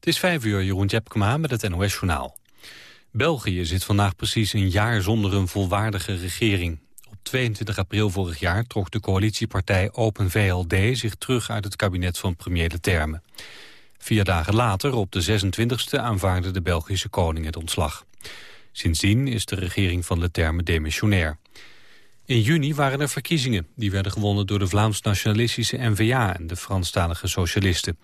Het is vijf uur, Jeroen Tjepkema met het NOS-journaal. België zit vandaag precies een jaar zonder een volwaardige regering. Op 22 april vorig jaar trok de coalitiepartij Open VLD zich terug uit het kabinet van premier Leterme. Vier dagen later, op de 26e, aanvaarde de Belgische koning het ontslag. Sindsdien is de regering van Leterme demissionair. In juni waren er verkiezingen. Die werden gewonnen door de Vlaams-nationalistische N-VA en de Franstalige Socialisten.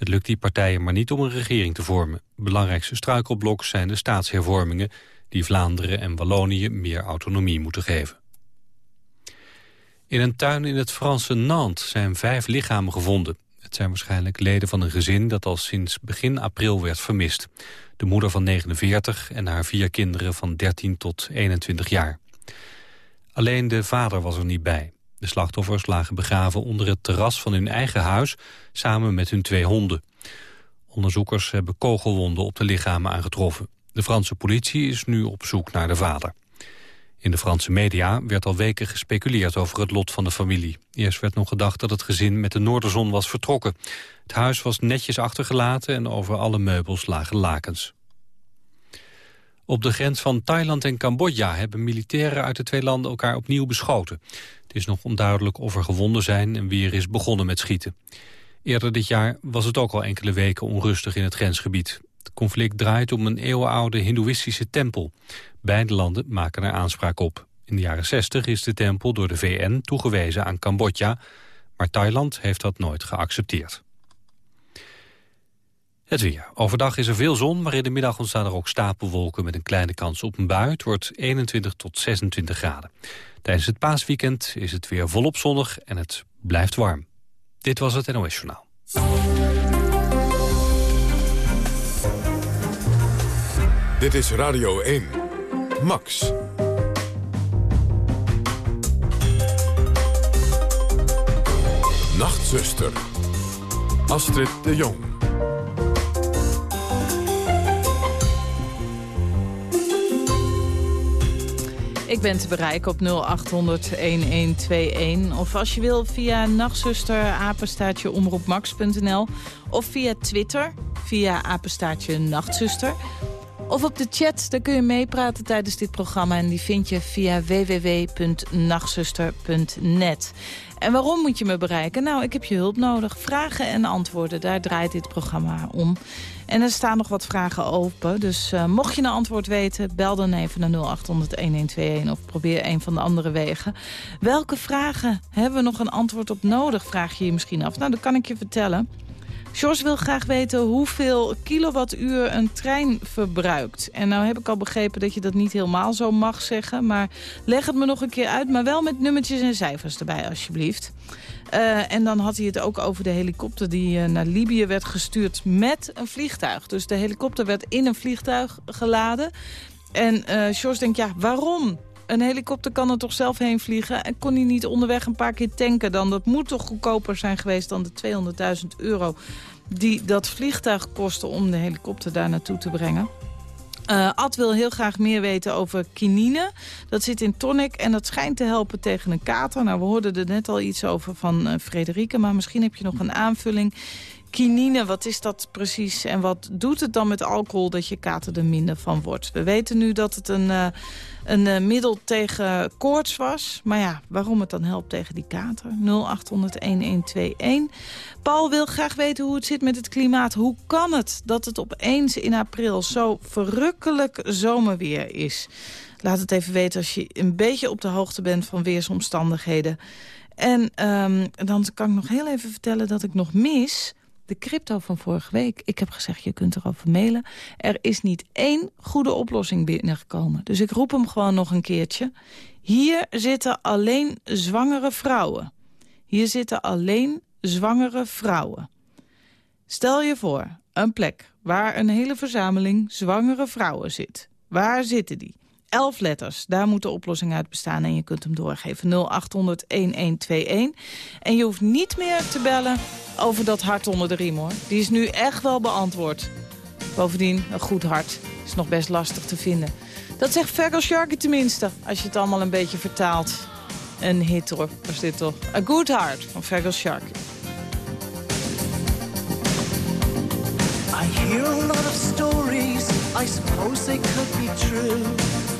Het lukt die partijen maar niet om een regering te vormen. Belangrijkste struikelblok zijn de staatshervormingen... die Vlaanderen en Wallonië meer autonomie moeten geven. In een tuin in het Franse Nantes zijn vijf lichamen gevonden. Het zijn waarschijnlijk leden van een gezin dat al sinds begin april werd vermist. De moeder van 49 en haar vier kinderen van 13 tot 21 jaar. Alleen de vader was er niet bij. De slachtoffers lagen begraven onder het terras van hun eigen huis... samen met hun twee honden. Onderzoekers hebben kogelwonden op de lichamen aangetroffen. De Franse politie is nu op zoek naar de vader. In de Franse media werd al weken gespeculeerd over het lot van de familie. Eerst werd nog gedacht dat het gezin met de Noorderzon was vertrokken. Het huis was netjes achtergelaten en over alle meubels lagen lakens. Op de grens van Thailand en Cambodja hebben militairen uit de twee landen elkaar opnieuw beschoten. Het is nog onduidelijk of er gewonden zijn en wie er is begonnen met schieten. Eerder dit jaar was het ook al enkele weken onrustig in het grensgebied. Het conflict draait om een eeuwenoude hindoeïstische tempel. Beide landen maken er aanspraak op. In de jaren 60 is de tempel door de VN toegewezen aan Cambodja... maar Thailand heeft dat nooit geaccepteerd. Het weer. Overdag is er veel zon, maar in de middag ontstaan er ook stapelwolken met een kleine kans op een bui. Het wordt 21 tot 26 graden. Tijdens het paasweekend is het weer volop zonnig en het blijft warm. Dit was het NOS Journaal. Dit is Radio 1. Max. Nachtzuster. Astrid de Jong. Ik ben te bereiken op 0800-1121. Of als je wil via nachtzuster, apenstaatje omroepmax.nl. Of via Twitter, via apenstaatje nachtzuster. Of op de chat, daar kun je meepraten tijdens dit programma. En die vind je via www.nachtzuster.net. En waarom moet je me bereiken? Nou, ik heb je hulp nodig. Vragen en antwoorden, daar draait dit programma om. En er staan nog wat vragen open. Dus uh, mocht je een antwoord weten, bel dan even naar 0800-1121... of probeer een van de andere wegen. Welke vragen hebben we nog een antwoord op nodig, vraag je je misschien af. Nou, dat kan ik je vertellen. George wil graag weten hoeveel kilowattuur een trein verbruikt. En nou heb ik al begrepen dat je dat niet helemaal zo mag zeggen. Maar leg het me nog een keer uit, maar wel met nummertjes en cijfers erbij alsjeblieft. Uh, en dan had hij het ook over de helikopter die uh, naar Libië werd gestuurd met een vliegtuig. Dus de helikopter werd in een vliegtuig geladen. En uh, George denkt, ja, waarom? Een helikopter kan er toch zelf heen vliegen? En kon hij niet onderweg een paar keer tanken dan? Dat moet toch goedkoper zijn geweest dan de 200.000 euro... die dat vliegtuig kostte om de helikopter daar naartoe te brengen? Uh, Ad wil heel graag meer weten over kinine. Dat zit in tonic en dat schijnt te helpen tegen een kater. Nou, we hoorden er net al iets over van uh, Frederike... maar misschien heb je nog een aanvulling. Kinine, wat is dat precies? En wat doet het dan met alcohol dat je kater er minder van wordt? We weten nu dat het een, uh, een uh, middel tegen koorts was. Maar ja, waarom het dan helpt tegen die kater? 0800-1121. Paul wil graag weten hoe het zit met het klimaat. Hoe kan het dat het opeens in april zo verrukkelijk zomerweer is? Laat het even weten als je een beetje op de hoogte bent van weersomstandigheden. En um, dan kan ik nog heel even vertellen dat ik nog mis de crypto van vorige week. Ik heb gezegd, je kunt erover mailen. Er is niet één goede oplossing binnengekomen. Dus ik roep hem gewoon nog een keertje. Hier zitten alleen zwangere vrouwen. Hier zitten alleen zwangere vrouwen. Stel je voor, een plek waar een hele verzameling zwangere vrouwen zit. Waar zitten die? elf letters. Daar moet de oplossing uit bestaan en je kunt hem doorgeven. 0800 1121. En je hoeft niet meer te bellen over dat hart onder de riem, hoor. Die is nu echt wel beantwoord. Bovendien, een goed hart is nog best lastig te vinden. Dat zegt Fergal Sharky tenminste, als je het allemaal een beetje vertaalt. Een hit hoor, was dit toch? A Good Heart van Fergal Sharky. I hear a lot of stories, I suppose they could be true.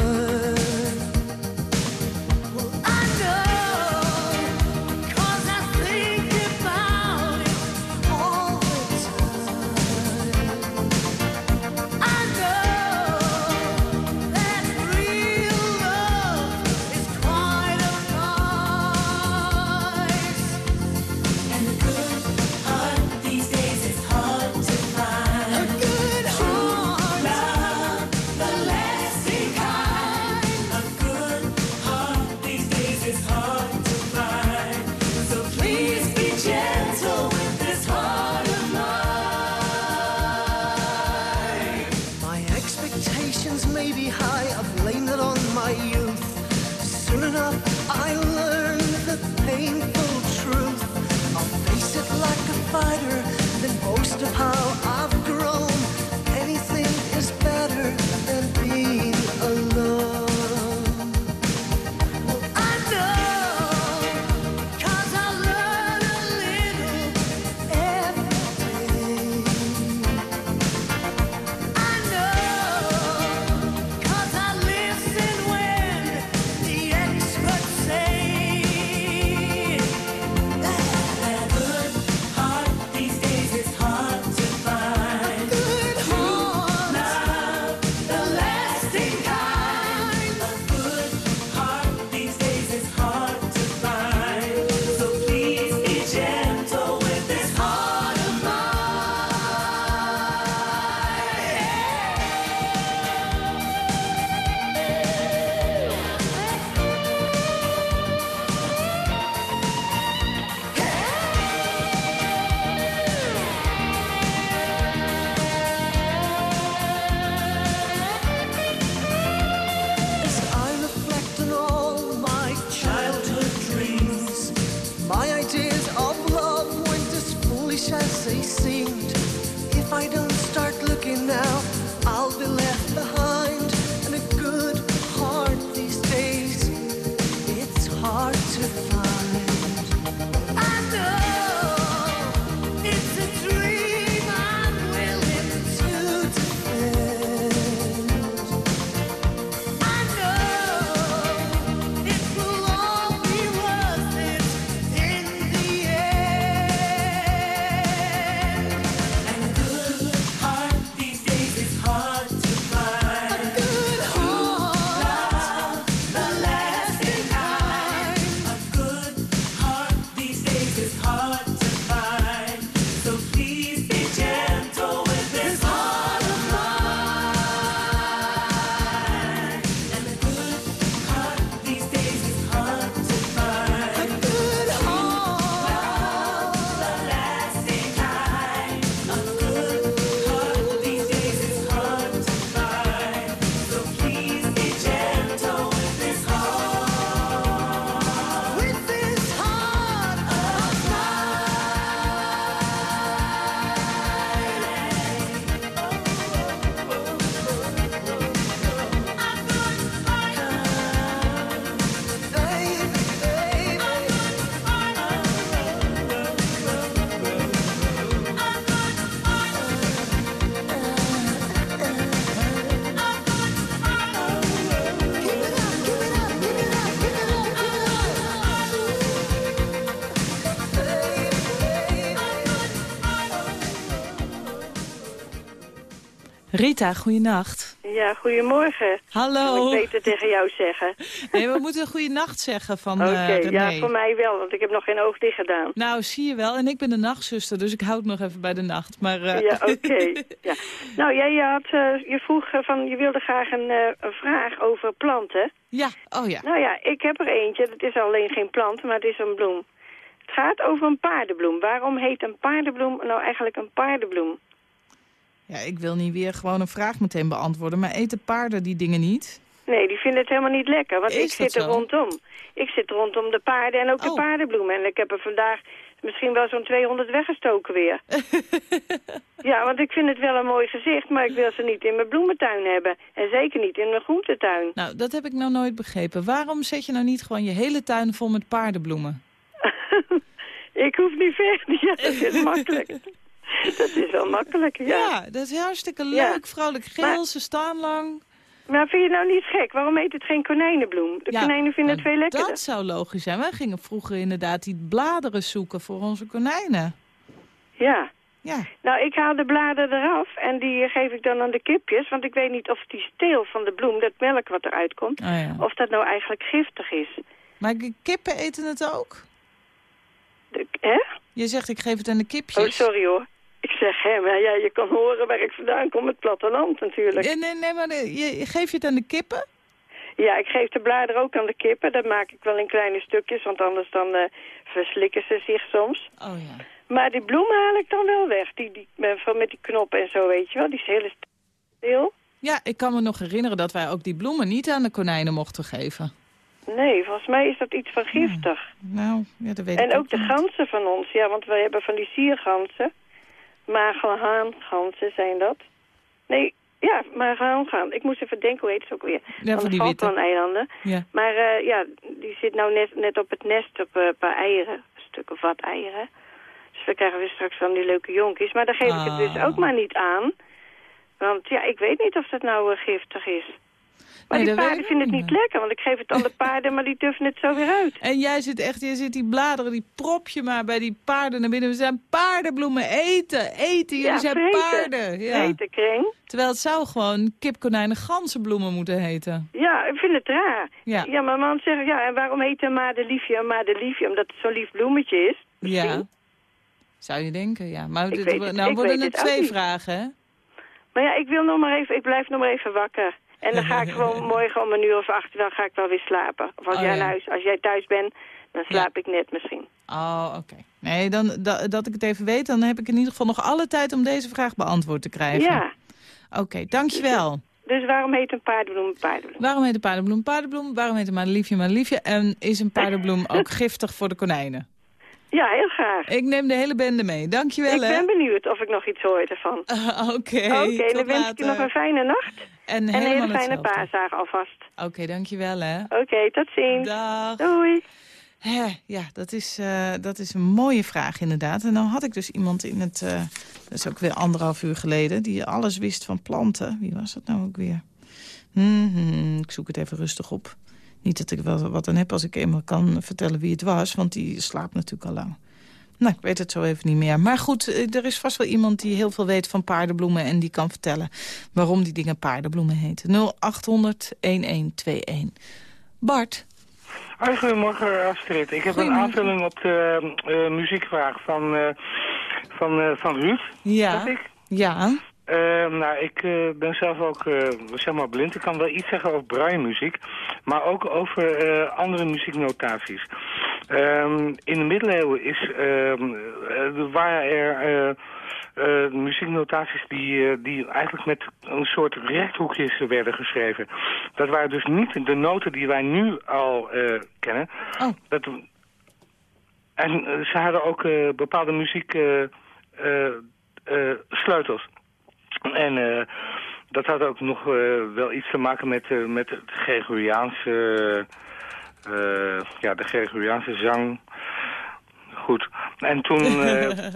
Rita, goeienacht. Ja, goedemorgen. Hallo. Moet ik beter tegen jou zeggen. Nee, we moeten goeienacht zeggen van eh, de. okay, ja, voor mij wel, want ik heb nog geen oog dicht gedaan. Nou, zie je wel. En ik ben de nachtzuster, dus ik houd nog even bij de nacht. Maar. Eh, ja, oké. Ja. Nou, jij had, eh, je vroeg van, je wilde graag een, een vraag over planten. Ja, oh ja. Nou ja, ik heb er eentje. Het is alleen geen plant, maar het is een bloem. Het gaat over een paardenbloem. Waarom heet een paardenbloem nou eigenlijk een paardenbloem? Ja, ik wil niet weer gewoon een vraag meteen beantwoorden, maar eten paarden die dingen niet? Nee, die vinden het helemaal niet lekker, want ik zit er rondom. Ik zit rondom de paarden en ook de oh. paardenbloemen. En ik heb er vandaag misschien wel zo'n 200 weggestoken weer. ja, want ik vind het wel een mooi gezicht, maar ik wil ze niet in mijn bloementuin hebben. En zeker niet in mijn groentetuin. Nou, dat heb ik nou nooit begrepen. Waarom zet je nou niet gewoon je hele tuin vol met paardenbloemen? ik hoef niet verder, ja, dat is makkelijk. dat is wel makkelijk, ja. Ja, dat is hartstikke leuk. Vrolijk geel, ze staan lang. Maar vind je het nou niet gek? Waarom heet het geen konijnenbloem? De Ja, konijnen vinden het veel lekkerder. Dat zou logisch zijn. Wij gingen vroeger inderdaad die bladeren zoeken voor onze konijnen. Ja. Ja, Nou, ik haal de bladen eraf en die geef ik dan aan de kipjes. Want ik weet niet of die steel van de bloem, dat melk wat eruit komt... oh, ja. of dat nou eigenlijk giftig is. Maar kippen eten het ook? De, hè? Je zegt ik geef het aan de kipjes. Oh, sorry hoor. Ik zeg, hè, maar ja, je kan horen waar ik vandaan kom, het platteland natuurlijk. Nee, nee, nee maar eh, je, geef je het aan de kippen? Ja, ik geef de bladeren ook aan de kippen. Dat maak ik wel in kleine stukjes, want anders dan eh, verslikken ze zich soms. Oh ja. Maar die bloemen haal ik dan wel weg. Die, die, eh, van met die knop en zo, weet je wel. Die is hele stil. Ja, ik kan me nog herinneren dat wij ook die bloemen niet aan de konijnen mochten geven. Nee, volgens mij is dat iets van giftig. Nou, ja, dat weet ik En ook de niet. ganzen van ons, ja, want wij hebben van die sierganzen. Magelhaanganzen zijn dat. Nee, ja, magelhaangan. Ik moest even denken, hoe heet ze ook weer? Ja, van de die witte. Falklandeilanden. Ja. Maar eh, ja, die zit nou net, net op het nest op eh, een paar eieren. Een stuk of wat eieren. Dus we krijgen weer straks van die leuke jonkies. Maar daar geef ik het dus Ah. ook maar niet aan. Want ja, ik weet niet of dat nou eh, giftig is. Maar Nee, die paarden ik vinden het niet meer. lekker, want ik geef het aan de paarden, maar die durven het zo weer uit. En jij zit echt, jij zit die bladeren, die prop je maar bij die paarden naar binnen. We zijn paardenbloemen, eten, eten, jullie Ja, zijn vreten. paarden. Ja. Hete kring. Terwijl het zou gewoon kip, konijnen, ganzenbloemen moeten heten. Ja, ik vind het raar. Ja. Ja, mijn man zegt, ja, en waarom heet een madeliefje een madeliefje? Omdat het zo'n lief bloemetje is. Ja. Zou je denken, ja. Maar dit, het- nou worden het twee vragen, hè? Maar ja, ik wil nog maar even, ik blijf nog maar even wakker. En dan ga ik gewoon morgen om een uur of acht, dan ga ik wel weer slapen. Of als Oh, jij ja. huis, als jij thuis bent, dan slaap ik net misschien. Oh, oké. Nee, dan, da- dat ik het even weet, dan heb ik in ieder geval nog alle tijd om deze vraag beantwoord te krijgen. Ja, Oké, dankjewel. dus waarom heet een paardenbloem een paardenbloem? Waarom heet een paardenbloem paardenbloem? Waarom heet een madeliefje madeliefje? En is een paardenbloem ook giftig voor de konijnen? Ja, heel graag. Ik neem de hele bende mee. Dankjewel, ik hè. ben benieuwd of ik nog iets hoor ervan. Oké, Oké, dan wens ik je nog een fijne nacht. En, En een hele fijne paasdag alvast. Oké, dankjewel, hè. Oké, tot ziens. Dag. Doei. Hè, ja, dat is, eh, dat is een mooie vraag inderdaad. En dan had ik dus iemand in het, eh, dat is ook weer anderhalf uur geleden... die alles wist van planten. Wie was dat nou ook weer? Hmm, ik zoek het even rustig op. Niet dat ik wel wat aan heb als ik eenmaal kan vertellen wie het was... want die slaapt natuurlijk al lang. Nou, ik weet het zo even niet meer. Maar goed, eh, er is vast wel iemand die heel veel weet van paardenbloemen... en die kan vertellen waarom die dingen paardenbloemen heten. 0800-1121. Bart? Hoi, goedemorgen Astrid. Ik heb een aanvulling op de eh, muziekvraag van, eh, van, eh, van Ruud. Ja. ik. Ja. Eh, nou, ik eh, ben zelf ook eh, zeg maar blind. Ik kan wel iets zeggen over braillemuziek, maar ook over eh, andere muzieknotaties. Ehm, in de middeleeuwen is, eh, waren er eh, eh, muzieknotaties die, die eigenlijk met een soort rechthoekjes werden geschreven. Dat waren dus niet de noten die wij nu al kennen. Oh. Dat, en ze hadden ook bepaalde muziek sleutels. En eh, dat had ook nog wel iets te maken met, met het Gregoriaanse, ja, de Gregoriaanse zang. Goed. En toen, eh,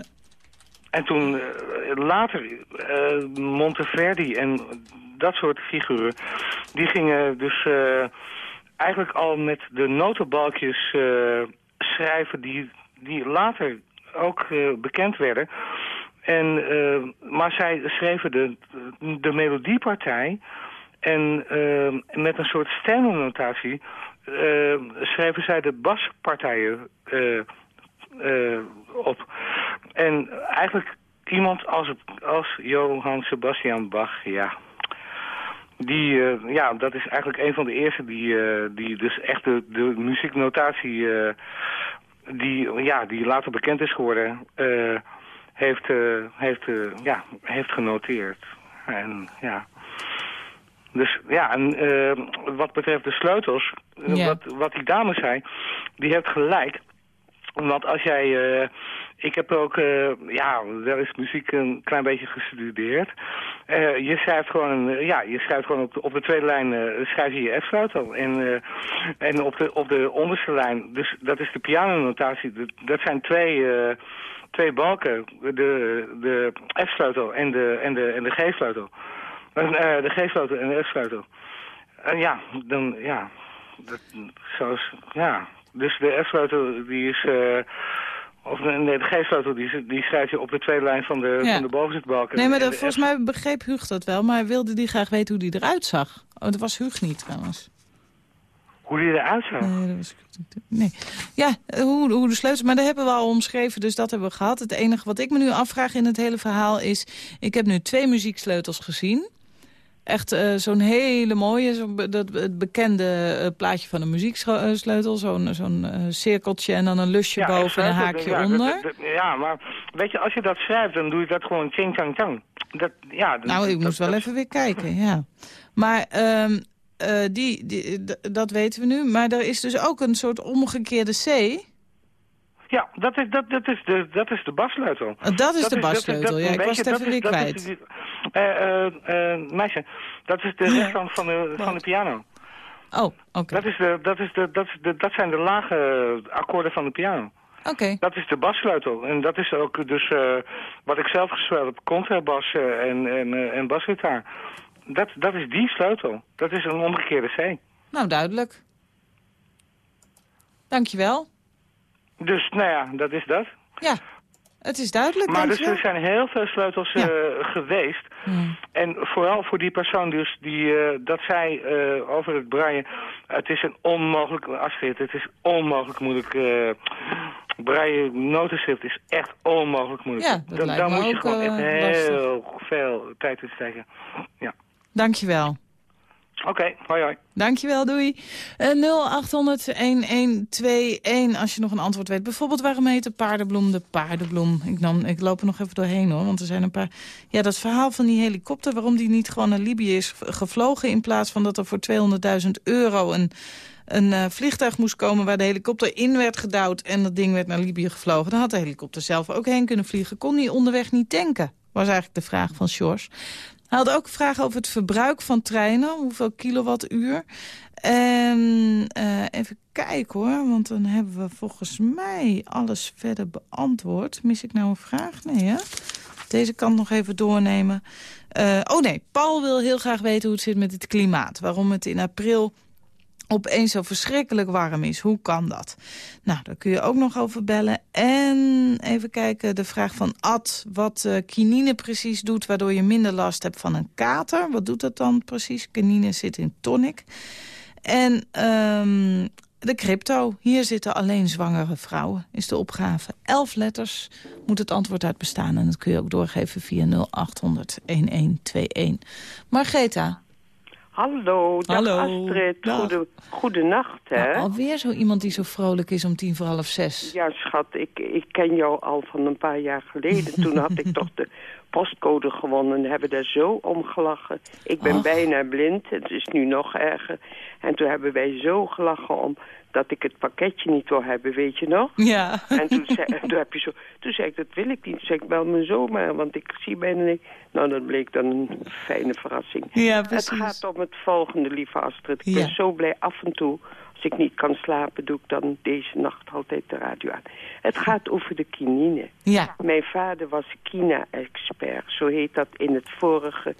en toen eh, later, eh, Monteverdi en dat soort figuren, die gingen dus eh, eigenlijk al met de notenbalkjes eh, schrijven die, die later ook eh, bekend werden. En, eh, maar zij schreven de, de melodiepartij en eh, met een soort stijlnotatie eh, schreven zij de baspartijen eh, eh, op. En eigenlijk iemand als, als Johann Sebastian Bach, ja... Die, eh, ja, dat is eigenlijk een van de eerste die, die dus echt de, de muzieknotatie, die, ja, die later bekend is geworden, heeft, heeft, ja, heeft genoteerd. En ja... Dus ja, en eh, wat betreft de sleutels, eh, wat, wat die dame zei, die heeft gelijk. Want als jij... eh, ik heb ook uh, ja, wel eens muziek een klein beetje gestudeerd. Uh, je schrijft gewoon, uh, ja, je schrijft gewoon op de, op de tweede lijn schrijf je je F-sleutel. En, en op, de, op de onderste lijn, dus dat is de pianonotatie. Dat zijn twee, twee balken. De, de F-sleutel en de, en de, en de G-sleutel. De G-sleutel en de F-sleutel. ja, dan, ja, dat, zoals, ja. Dus de F-sleutel die is... Of nee, de G-sleutel die, die schrijf je op de tweede lijn van de, ja. van de bovenste Nee, maar volgens mij begreep Huug dat wel. Maar wilde die graag weten hoe die eruit zag. Oh, dat was Huug niet trouwens. Hoe die eruit zag? Nee, dat was... Nee. Ja, hoe, hoe de sleutel... Maar dat hebben we al omschreven, dus dat hebben we gehad. Het enige wat ik me nu afvraag in het hele verhaal is... Ik heb nu twee muzieksleutels gezien. Echt uh, zo'n hele mooie, zo dat, het bekende uh, plaatje van een muzieksleutel. Zo'n zo'n uh, cirkeltje en dan een lusje ja, boven en een haakje ja, onder. Dat, dat, ja, maar weet je, als je dat schrijft, dan doe je dat gewoon ching chang chang. Dat, ja, dan, nou, ik moest wel even weer kijken, ja. Maar um, die, die, dat weten we nu. Maar er is dus ook een soort omgekeerde C... Ja, dat is, dat, dat is, de, dat is de bassleutel. Dat is dat de bassleutel, ja. Ik was het even weer kwijt. Uh, uh, meisje, dat is de rechtkant van de, van de piano. Oh, oké. Okay. Dat, is de, dat, is de, dat, is de, dat zijn de lage akkoorden van de piano. Oké. Okay. Dat is de bassleutel. En dat is ook dus uh, wat ik zelf gespeeld heb, contrabas en, en, en basgitaar. Dat, dat is die sleutel. Dat is een omgekeerde C. Nou, duidelijk. Dankjewel. Dus, nou ja, dat is dat. Ja, het is duidelijk, Maar dus er zijn heel veel sleutels ja. uh, geweest. Hmm. En vooral voor die persoon dus die uh, dat zei uh, over het breien. Het is een onmogelijk, Astrid, het is onmogelijk moeilijk. breien notenschrift is echt onmogelijk moeilijk. Ja, dat Dan, dan moet je gewoon echt heel lastig. veel tijd in steken. Ja. Dankjewel. Oké, okay, hoi hoi. Dankjewel, doei. Uh, 0800-1121 als je nog een antwoord weet. Bijvoorbeeld waarom heet de paardenbloem de paardenbloem? Ik, ik loop er nog even doorheen hoor, want er zijn een paar... Ja, dat verhaal van die helikopter, waarom die niet gewoon naar Libië is gevlogen... in plaats van dat er voor 200.000 euro een, een uh, vliegtuig moest komen... waar de helikopter in werd gedouwd en dat ding werd naar Libië gevlogen. Dan had de helikopter zelf ook heen kunnen vliegen. Kon die onderweg niet tanken? Was eigenlijk de vraag van Sjors. Hij had ook vragen over het verbruik van treinen. Hoeveel kilowattuur. En uh, even kijken hoor. Want dan hebben we volgens mij alles verder beantwoord. Mis ik nou een vraag? Nee hè? Deze kant nog even doornemen. Uh, oh nee, Paul wil heel graag weten hoe het zit met het klimaat. Waarom het in april opeens zo verschrikkelijk warm is. Hoe kan dat? Nou, daar kun je ook nog over bellen. En even kijken, de vraag van Ad. Wat uh, kinine precies doet, waardoor je minder last hebt van een kater. Wat doet dat dan precies? Kinine zit in tonic. En um, de crypto. Hier zitten alleen zwangere vrouwen, is de opgave. Elf letters moet het antwoord uit bestaan. En dat kun je ook doorgeven via 0800-1121. Margretha, Hallo, dag Hallo. Astrid. Dag. Goede, goedenacht, hè? Nou, alweer zo iemand die zo vrolijk is om tien voor half zes. Ja, schat, ik, ik ken jou al van een paar jaar geleden. Toen had ik toch de postcode gewonnen en hebben daar zo om gelachen. Ik ben Ach. bijna blind, het is nu nog erger. En toen hebben wij zo gelachen om dat ik het pakketje niet wil hebben, weet je nog? Ja. En toen zei, toen heb je zo, toen zei ik, dat wil ik niet. Toen zei ik, bel me zomaar, want ik zie bijna niet. Nou, dat bleek dan een fijne verrassing. Ja, Het precies. gaat om het volgende, lieve Astrid. Ik Ja. ben zo blij af en toe. Als ik niet kan slapen, doe ik dan deze nacht altijd de radio aan. Het gaat over de kinine. Ja. Mijn vader was kina-expert. Zo heet dat in het vorige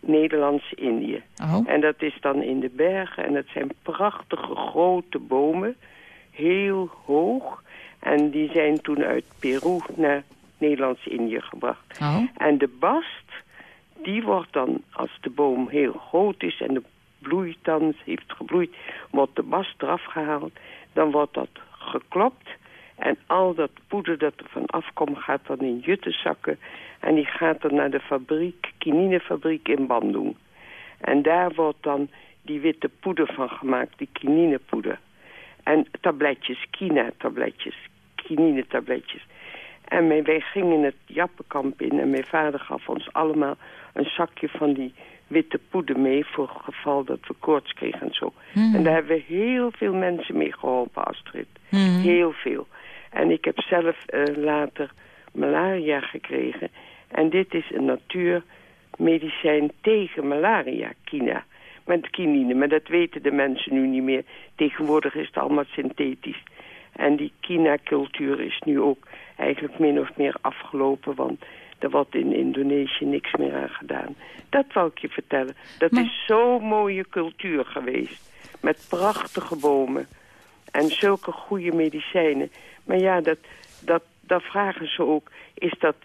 Nederlands-Indië. Oh. En dat is dan in de bergen. En dat zijn prachtige grote bomen. Heel hoog. En die zijn toen uit Peru naar Nederlands-Indië gebracht. Oh. En de bast, die wordt dan, als de boom heel groot is en de bloeit dan, heeft gebloeid, wordt de bast eraf gehaald. Dan wordt dat geklopt. En al dat poeder dat er van afkomt, gaat dan in juttezakken. En die gaat dan naar de fabriek, kininefabriek in Bandung. En daar wordt dan die witte poeder van gemaakt, die kininepoeder. En tabletjes, kina-tabletjes, kinine-tabletjes. En mijn- wij gingen het Jappenkamp in en mijn vader gaf ons allemaal een zakje van die witte poeder mee... voor het geval dat we koorts kregen en zo. Mhm. En daar hebben we heel veel mensen mee geholpen, Astrid. Mhm. Heel veel. En ik heb zelf eh, later malaria gekregen. En dit is een natuurmedicijn tegen malaria, kina. Met kinine, maar dat weten de mensen nu niet meer. Tegenwoordig is het allemaal synthetisch. En die kina-cultuur is nu ook eigenlijk min of meer afgelopen... want er wordt in Indonesië niks meer aan gedaan. Dat wou ik je vertellen. Dat is zo'n mooie cultuur geweest. Met prachtige bomen. En zulke goede medicijnen. Maar ja, dat, dat, dat vragen ze ook. Is dat,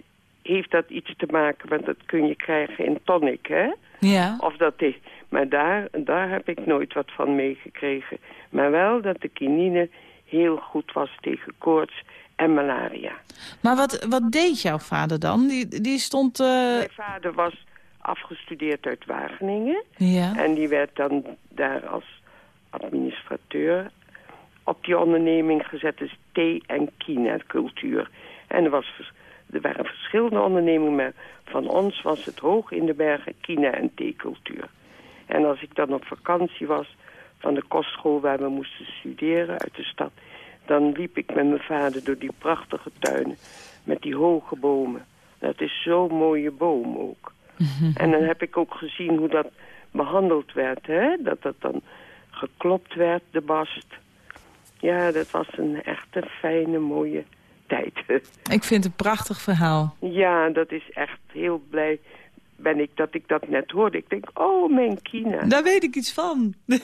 heeft dat iets te maken, want dat kun je krijgen in tonic, hè? Ja. Of dat is, maar daar, daar heb ik nooit wat van meegekregen. Maar wel dat de kinine heel goed was tegen koorts en malaria. Maar wat, wat deed jouw vader dan? Die, die stond... eh, Mijn vader was afgestudeerd uit Wageningen. Ja. En die werd dan daar als administrateur op die onderneming gezet. Dus thee- en kina-cultuur. En er, was, er waren verschillende ondernemingen, maar van ons was het hoog in de bergen kina- en theecultuur. En als ik dan op vakantie was van de kostschool waar we moesten studeren uit de stad... dan liep ik met mijn vader door die prachtige tuinen met die hoge bomen. Dat is zo'n mooie boom ook. En dan heb ik ook gezien hoe dat behandeld werd, hè? Dat dat dan geklopt werd, de bast. Ja, dat was een echte fijne, mooie tijd. Ik vind het een prachtig verhaal. ja, dat is echt heel blij ben ik dat ik dat net hoorde. Ik denk, oh, mijn kina. Daar weet ik iets van.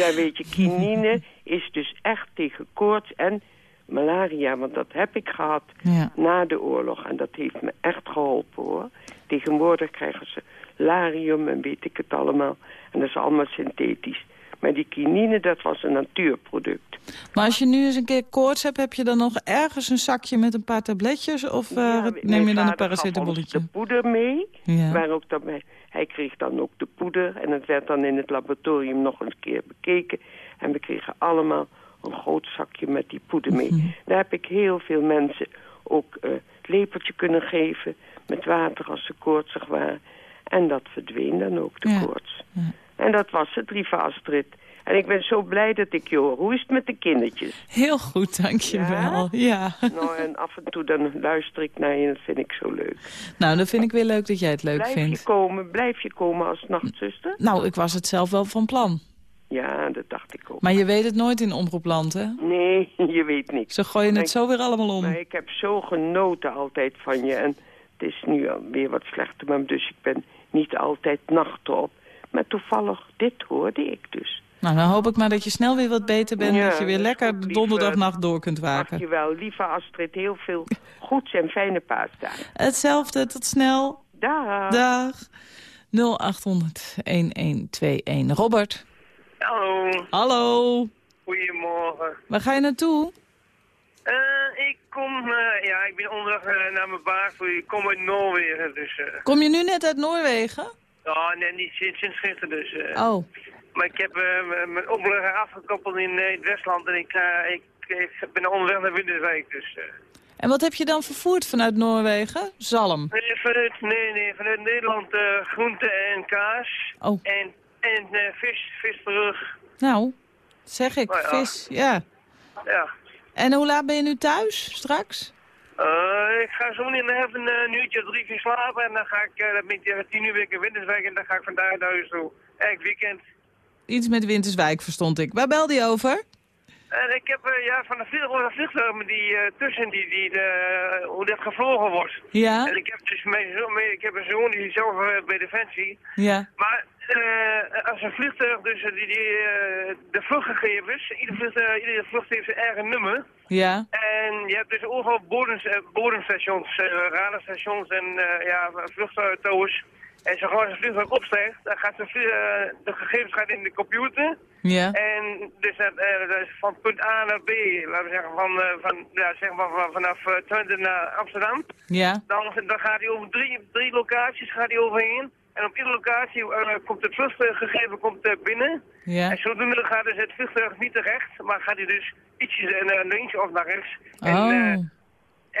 Ja, weet je, kinine is dus echt tegen koorts en malaria. Want dat heb ik gehad Ja. na de oorlog. En dat heeft me echt geholpen, hoor. Tegenwoordig krijgen ze larium en weet ik het allemaal. En dat is allemaal synthetisch. Maar die kinine, dat was een natuurproduct. Maar als je nu eens een keer koorts hebt, heb je dan nog ergens een zakje met een paar tabletjes? Of eh, Ja, neem je dan een paracetamolletje? de poeder mee. Ja. Waar ook bij- hij kreeg dan ook de poeder. En het werd dan in het laboratorium nog een keer bekeken. En we kregen allemaal een groot zakje met die poeder mee. Mhm. Daar heb ik heel veel mensen ook eh, lepeltje kunnen geven. Met water als ze koortsig waren. En dat verdween dan ook, de Ja. koorts. En dat was het, lieve Astrid. En ik ben zo blij dat ik je hoor. Hoe is het met de kindertjes? Heel goed, dankjewel. Ja? nou, en af en toe dan luister ik naar je en dat vind ik zo leuk. Nou, dan vind ik weer leuk dat jij het leuk Blijf vindt. je komen, blijf je komen als nachtzuster? Nou, ik was het zelf wel van plan. Ja, dat dacht ik ook. Maar je weet het nooit in Omroepland, hè? Nee, je weet niks. Ze gooien het zo weer allemaal om. Maar ik heb zo genoten altijd van je. En het is nu weer wat slechter, maar dus ik ben niet altijd nachten op. Maar toevallig, dit hoorde ik dus. Nou, dan hoop ik maar dat je snel weer wat beter bent. Ja, dat je weer lekker goed, donderdagnacht door kunt waken. Dankjewel, lieve Astrid. Heel veel goeds en fijne paasdagen. Hetzelfde, tot snel. Dag. Dag. 0800-1121. Robert. Hallo, Hallo. goedemorgen. Waar ga je naartoe? Eh, ik kom, eh, ja, ik ben onderweg eh, naar mijn baas. Ik kom uit Noorwegen, dus... eh Kom je nu net uit Noorwegen? ja, nee, niet sinds, sinds gisteren dus. eh. Oh. Maar ik heb eh, mijn oplegger afgekoppeld in, eh, in het Westland en ik, eh, ik, ik ben onderweg naar Winterswijk, dus... En wat heb je dan vervoerd vanuit Noorwegen? Zalm. Nee, vanuit, nee, nee, vanuit Nederland eh groente en kaas. Oh. En, en vis, vis terug. Nou, zeg ik, ja. vis. Ja. Ja. En hoe laat ben je nu thuis, straks? Ik ga zo meteen even een uurtje drie keer slapen en dan ga ik, eh, dan ben ik tegen tien uur weer in Winterswijk en dan ga ik vandaag naar huis toe. Elk weekend. Iets met Winterswijk, verstond ik. Waar belde je over? En ik heb eh, ja, van de vlieg- vliegtuig die eh, tussen die, die de, hoe dat gevlogen wordt. Ja? En ik heb dus mijn zoon, ik heb een zoon die zelf eh, bij Defensie. Ja. Maar als een vliegtuig dus die, die de vluchtgegevens, ieder vliegtuig, iedere vlucht heeft zijn eigen nummer. Ja. En je hebt dus overal bodems, bodemstations, radarstations en ja, vluchttowers. En zo als een vliegtuig opstijgt, dan gaat eh, de gegevens gaan in de computer. Ja. En dus dat, eh, dat is van punt A naar B, laten we zeggen, van, eh, van, ja, zeg maar van, vanaf eh, Twente naar Amsterdam. Ja. Dan, dan gaat hij over drie, drie locaties gaat hij overheen. En op iedere locatie eh, komt het vluchtgegeven komt, eh, binnen. Ja. En zodoende gaat dus het vliegtuig niet terecht, maar gaat hij dus ietsjes eh, naar links of naar rechts. En, Oh. eh,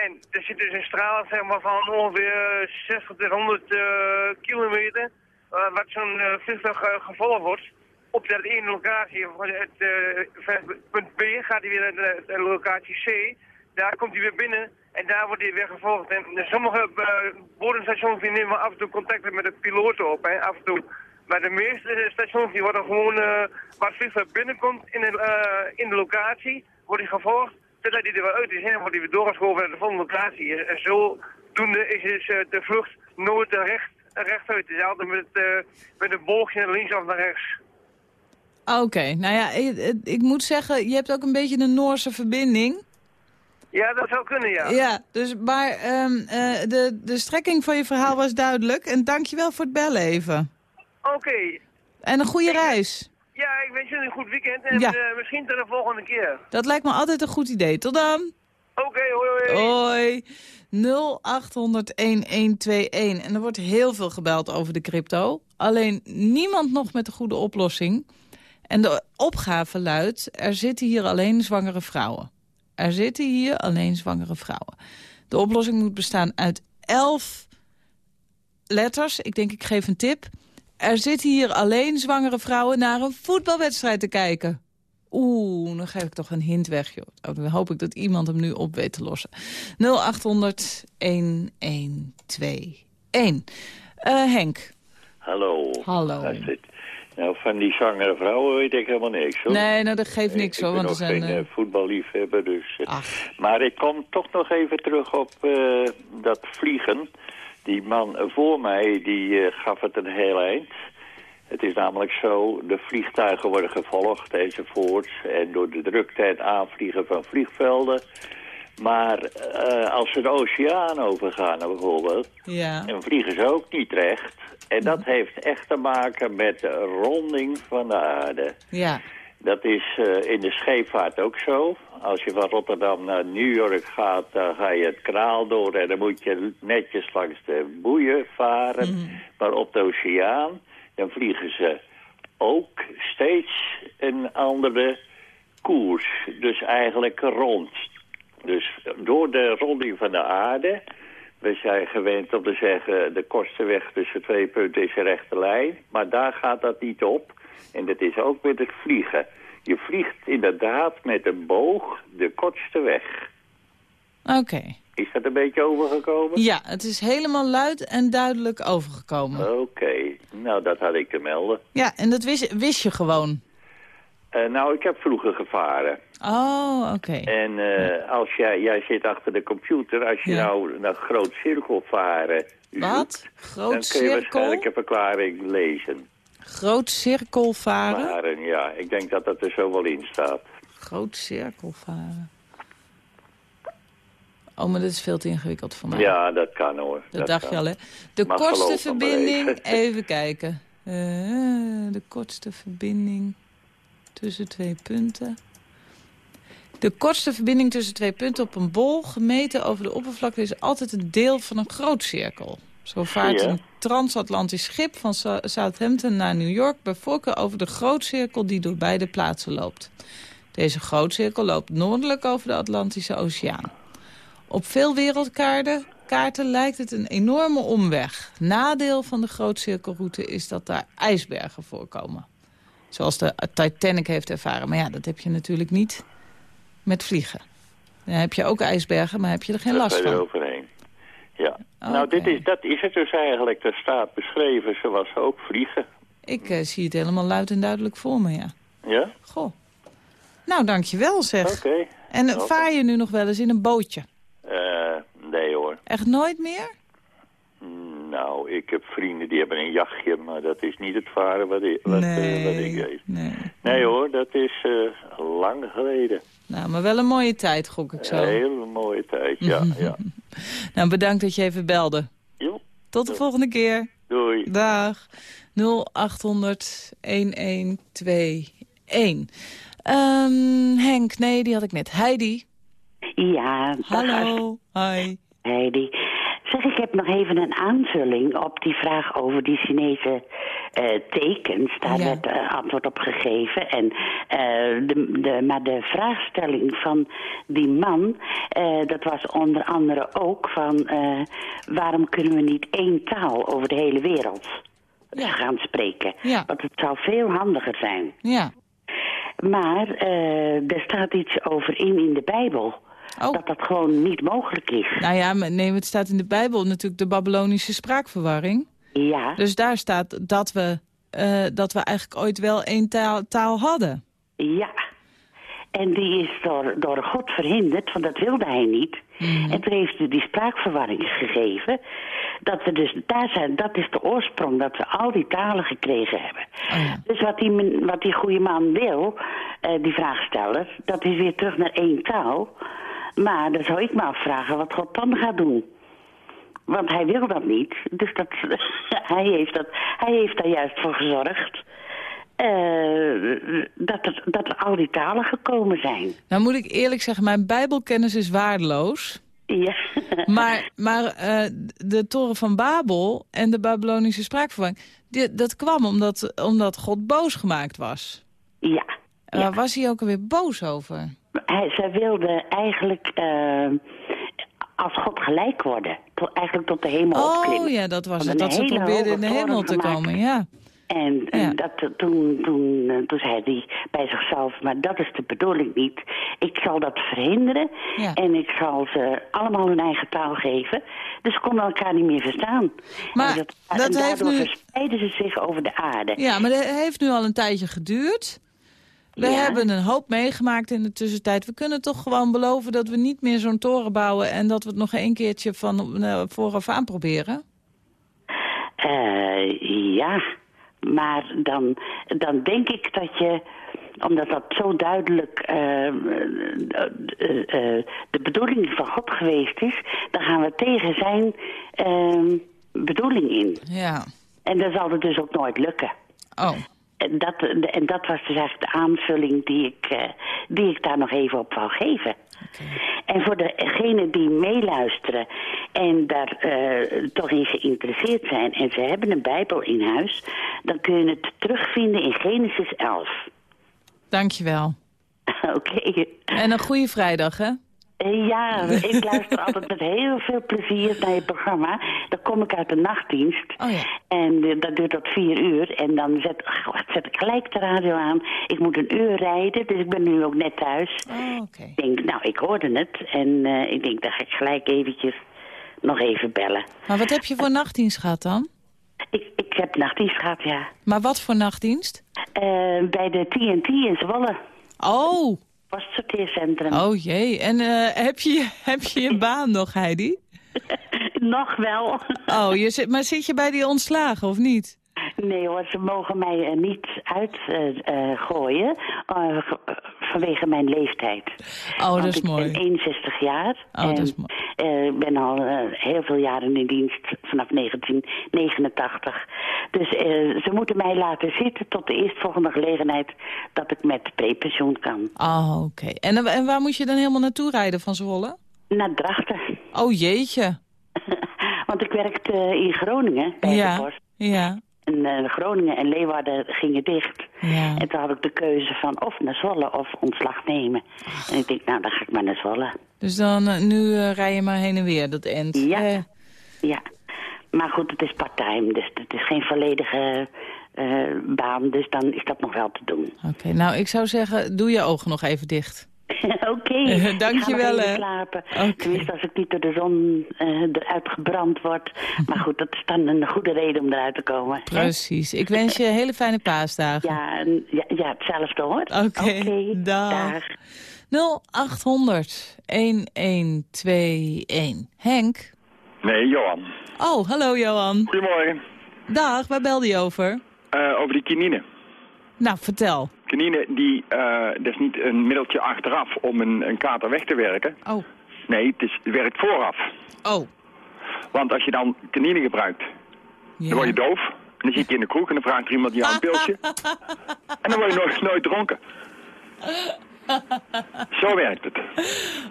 en er zit dus een straal zeg maar, van ongeveer 60 tot 100 eh, kilometer, eh, wat zo'n eh, vliegtuig eh, gevolgd wordt. Op dat ene locatie, het, eh, punt B, gaat hij weer naar de, locatie C. daar komt hij weer binnen en daar wordt hij weer gevolgd. En sommige bodemstations die nemen af en toe contacten met de piloten op, hè, af en toe. Maar de meeste stations die worden gewoon, waar het vliegtuig binnenkomt in de, in de locatie, wordt hij gevolgd. Totdat hij er weer uit is wordt hij weer doorgeschoven naar de volgende locatie. En zodoende is dus, uh, de vlucht nooit recht, rechtuit. Het is altijd met, met een boogje naar links of naar rechts. Oké, nou ja, ik, ik, moet zeggen, je hebt ook een beetje een Noorse verbinding. Ja, dat zou kunnen, ja. Ja, dus, maar um, uh, de, de strekking van je verhaal was duidelijk. En dankjewel voor het bellen even. Oké. Okay. En een goede reis. Ja, ik wens jullie een goed weekend en ja. uh, misschien tot de volgende keer. Dat lijkt me altijd een goed idee. Tot dan. Oké, okay, hoi hoi. Hoi. 0800-1121. En er wordt heel veel gebeld over de crypto. Alleen niemand nog met de goede oplossing. En de opgave luidt, er zitten hier alleen zwangere vrouwen. Er zitten hier alleen zwangere vrouwen. De oplossing moet bestaan uit elf letters. Ik denk, ik geef een tip. Er zitten hier alleen zwangere vrouwen naar een voetbalwedstrijd te kijken. Oeh, dan geef ik toch een hint weg, joh. Oh, dan hoop ik dat iemand hem nu op weet te lossen. 0800 1121. Uh, Henk. Hallo. Hallo. Nou, van die zwangere vrouwen weet ik helemaal niks, hoor. Nee, nou, dat geeft niks, hoor. Ik ben want zijn, geen uh... voetballiefhebber, dus... Uh, maar ik kom toch nog even terug op uh, dat vliegen. Die man voor mij, die gaf het een heel eind. Het is namelijk zo, de vliegtuigen worden gevolgd enzovoorts. En door de drukte aanvliegen van vliegvelden... Maar uh, als ze de oceaan overgaan bijvoorbeeld, ja. dan vliegen ze ook niet recht. En dat heeft echt te maken met de ronding van de aarde. Ja. Dat is uh, in de scheepvaart ook zo. Als je van Rotterdam naar New York gaat, dan ga je het kanaal door... en dan moet je netjes langs de boeien varen. Mm. Maar op de oceaan, dan vliegen ze ook steeds een andere koers. Dus eigenlijk rond. Dus door de ronding van de aarde... We zijn gewend om te zeggen, de kortste weg tussen twee punten is een rechte lijn. Maar daar gaat dat niet op. En dat is ook met het vliegen. Je vliegt inderdaad met een boog de kortste weg. Oké. Is dat een beetje overgekomen? Ja, het is helemaal luid en duidelijk overgekomen. Oké, nou dat had ik te melden. Ja, en dat wist, wist je gewoon? Uh, nou, ik heb vroeger gevaren. Oh, oké. En uh, als jij, jij zit achter de computer, als je Ja. nou naar groot cirkel varen Wat? zoekt, Groot dan kun je cirkel? waarschijnlijk een verklaring lezen. Groot cirkel varen? Ja. Ik denk dat dat er zo wel in staat. Groot cirkel varen. Oh, maar dat is veel te ingewikkeld voor mij. Ja, dat kan hoor. Dat, dacht kan. je al, hè? De Maar kortste verbinding, even. kijken. Eh, de kortste verbinding tussen twee punten. De kortste verbinding tussen twee punten op een bol... gemeten over de oppervlakte is altijd een deel van een grootcirkel. Zo vaart een transatlantisch schip van Southampton naar New York... bij voorkeur over de grootcirkel die door beide plaatsen loopt. Deze grootcirkel loopt noordelijk over de Atlantische Oceaan. Op veel wereldkaarten kaarten lijkt het een enorme omweg. Nadeel van de grootcirkelroute is dat daar ijsbergen voorkomen. Zoals de Titanic heeft ervaren. Maar ja, dat heb je natuurlijk niet met vliegen. Dan heb je ook ijsbergen, maar heb je er geen last van. eroverheen. Ja. Nou, dit is, dat is het dus eigenlijk. Er staat beschreven, zoals ook vliegen. Ik eh, zie het helemaal luid en duidelijk voor me, ja. Ja? Goh. Nou, dankjewel zeg. Oké. En eh, vaar je nu nog wel eens in een bootje? Eh, nee hoor. Echt nooit meer? Nou, ik heb vrienden die hebben een jachtje, maar dat is niet het varen wat ik, wat, nee. wat ik deed. nee. Nee hoor, dat is lang geleden. Nou, maar wel een mooie tijd, gok ik zo. Een hele mooie tijd, ja. ja. Nou, bedankt dat je even belde. Jo, Tot de volgende keer. doei. Dag. 0800 1121. Ehm, Henk, nee, die had ik net. Heidi. Ja, dag, Hallo. Hi. Heidi. Zeg, ik heb nog even een aanvulling op die vraag over die Chinese eh, tekens. Daar Ja. werd eh, antwoord op gegeven. En, eh, de, de, maar de vraagstelling van die man, dat was onder andere ook van... waarom kunnen we niet één taal over de hele wereld Ja. gaan spreken? Ja. Want het zou veel handiger zijn. Ja. Maar er staat iets over in in de Bijbel. Oh. Dat dat gewoon niet mogelijk is. Nou ja, maar nee, het staat in de Bijbel natuurlijk de Babylonische spraakverwarring. Ja, Dus daar staat dat we, eh, dat we eigenlijk ooit wel één taal, taal hadden. ja. En die is door, door God verhinderd, want dat wilde hij niet. En toen heeft hij die spraakverwarring gegeven. Dat we dus, daar zijn, dat is de oorsprong, dat we al die talen gekregen hebben. Oh ja. Dus wat die, wat die goede man wil, eh, die vraagsteller, dat is weer terug naar één taal. Maar dan zou ik me afvragen wat God dan gaat doen. Want hij wil dat niet. Dus dat, hij, heeft dat, hij heeft daar juist voor gezorgd. eh, dat, er, dat er al die talen gekomen zijn. Nou moet ik eerlijk zeggen, mijn bijbelkennis is waardeloos. Ja. Maar, maar eh, de toren van Babel en de Babylonische spraakverwarring... dat kwam omdat, omdat God boos gemaakt was. ja. Waar was hij ook alweer boos over? Hij, zij wilde eigenlijk eh, als God gelijk worden. Eigenlijk tot de hemel Oh opklimmen. ja, dat was het. Dat ze hele probeerden in de hemel te gemaakt. komen, ja. En, en Ja. dat, toen, toen, eh, toen zei hij bij zichzelf, maar dat is de bedoeling niet. Ik zal dat verhinderen Ja. en ik zal ze allemaal hun eigen taal geven. Dus ze konden elkaar niet meer verstaan. Maar en dat, dat en heeft daardoor nu- verspreiden ze zich over de aarde. Ja, maar dat heeft nu al een tijdje geduurd. We Ja. hebben een hoop meegemaakt in de tussentijd. We kunnen toch gewoon beloven dat we niet meer zo'n toren bouwen... en dat we het nog een keertje van uh, vooraf aan proberen? Eh, ja, maar dan, dan denk ik dat je, omdat dat zo duidelijk eh, de bedoeling van God geweest is, dan gaan we tegen zijn bedoeling in. Ja. En dan zal het dus ook nooit lukken. Oh. En dat, en dat was dus eigenlijk de aanvulling die ik, eh, die ik daar nog even op wou geven. En voor degenen die meeluisteren en daar eh, toch in geïnteresseerd zijn... en ze hebben een Bijbel in huis... dan kun je het terugvinden in Genesis 11. Dankjewel. Oké. En een goede vrijdag, hè? Ja, ik luister altijd met heel veel plezier naar je programma. Dan kom ik uit de nachtdienst. Oh ja. En dat duurt tot vier uur. En dan zet, zet ik gelijk de radio aan. Ik moet een uur rijden, dus ik ben nu ook net thuis. Oh. Ik denk, nou, ik hoorde het. En eh, ik denk, dan ga ik gelijk eventjes nog even bellen. Maar wat heb je voor nachtdienst gehad dan? Ik, ik heb nachtdienst gehad, ja. Maar wat voor nachtdienst? Eh, bij de TNT in Zwolle. Oh, Postsorteercentrum. oh jee. En eh, heb, je, heb je je baan nog, Heidi? Nog wel. Oh, je zit, maar zit je bij die ontslagen of niet? Nee hoor, ze mogen mij er niet uitgooien vanwege mijn leeftijd. Oh, dat is ik mooi. ben 61 jaar. Oh, dat en, is mooi. eh, Ik ben al eh, heel veel jaren in dienst, vanaf 1989. Dus eh, ze moeten mij laten zitten tot de eerstvolgende gelegenheid dat ik met prepensioen kan. Oh, oké. En, en waar moet je dan helemaal naartoe rijden van Zwolle? Naar Drachten. Oh, jeetje. Want ik werkte in Groningen bij de Ja, post. ja, En eh, Groningen en Leeuwarden gingen dicht. ja. En toen had ik de keuze van of naar Zwolle of ontslag nemen. En ik denk, nou, dan ga ik maar naar Zwolle. Dus dan, eh, nu eh, rij je maar heen en weer, dat end. Ja. Eh, Ja. Maar goed, het is part-time, dus het is geen volledige baan. Dus dan is dat nog wel te doen. Oké, nou, ik zou zeggen, doe je ogen nog even dicht. Oké, Eh, dank ik ga je nog wel, even hè. slapen. Tenminste, als ik niet door de zon eh, eruit gebrand word. Maar goed, dat is dan een goede reden om eruit te komen. hè? Precies. Ik wens je hele fijne paasdagen. Ja, ja, ja, hetzelfde hoor. Oké, dag. dag. 0800 1121. Henk? Nee, Johan. Oh, hallo Johan. Goedemorgen. Dag, waar belde je over? Eh, over die kinine. Nou, vertel. Kinine, die, eh, dat is niet een middeltje achteraf om een, een kater weg te werken. Oh. Nee, het, is, het werkt vooraf. Oh. Want als je dan kinine gebruikt, Ja. dan word je doof. En dan zit je in de kroeg en dan vraagt er iemand jou een pilsje. en dan word je nooit, nooit dronken. Zo werkt het.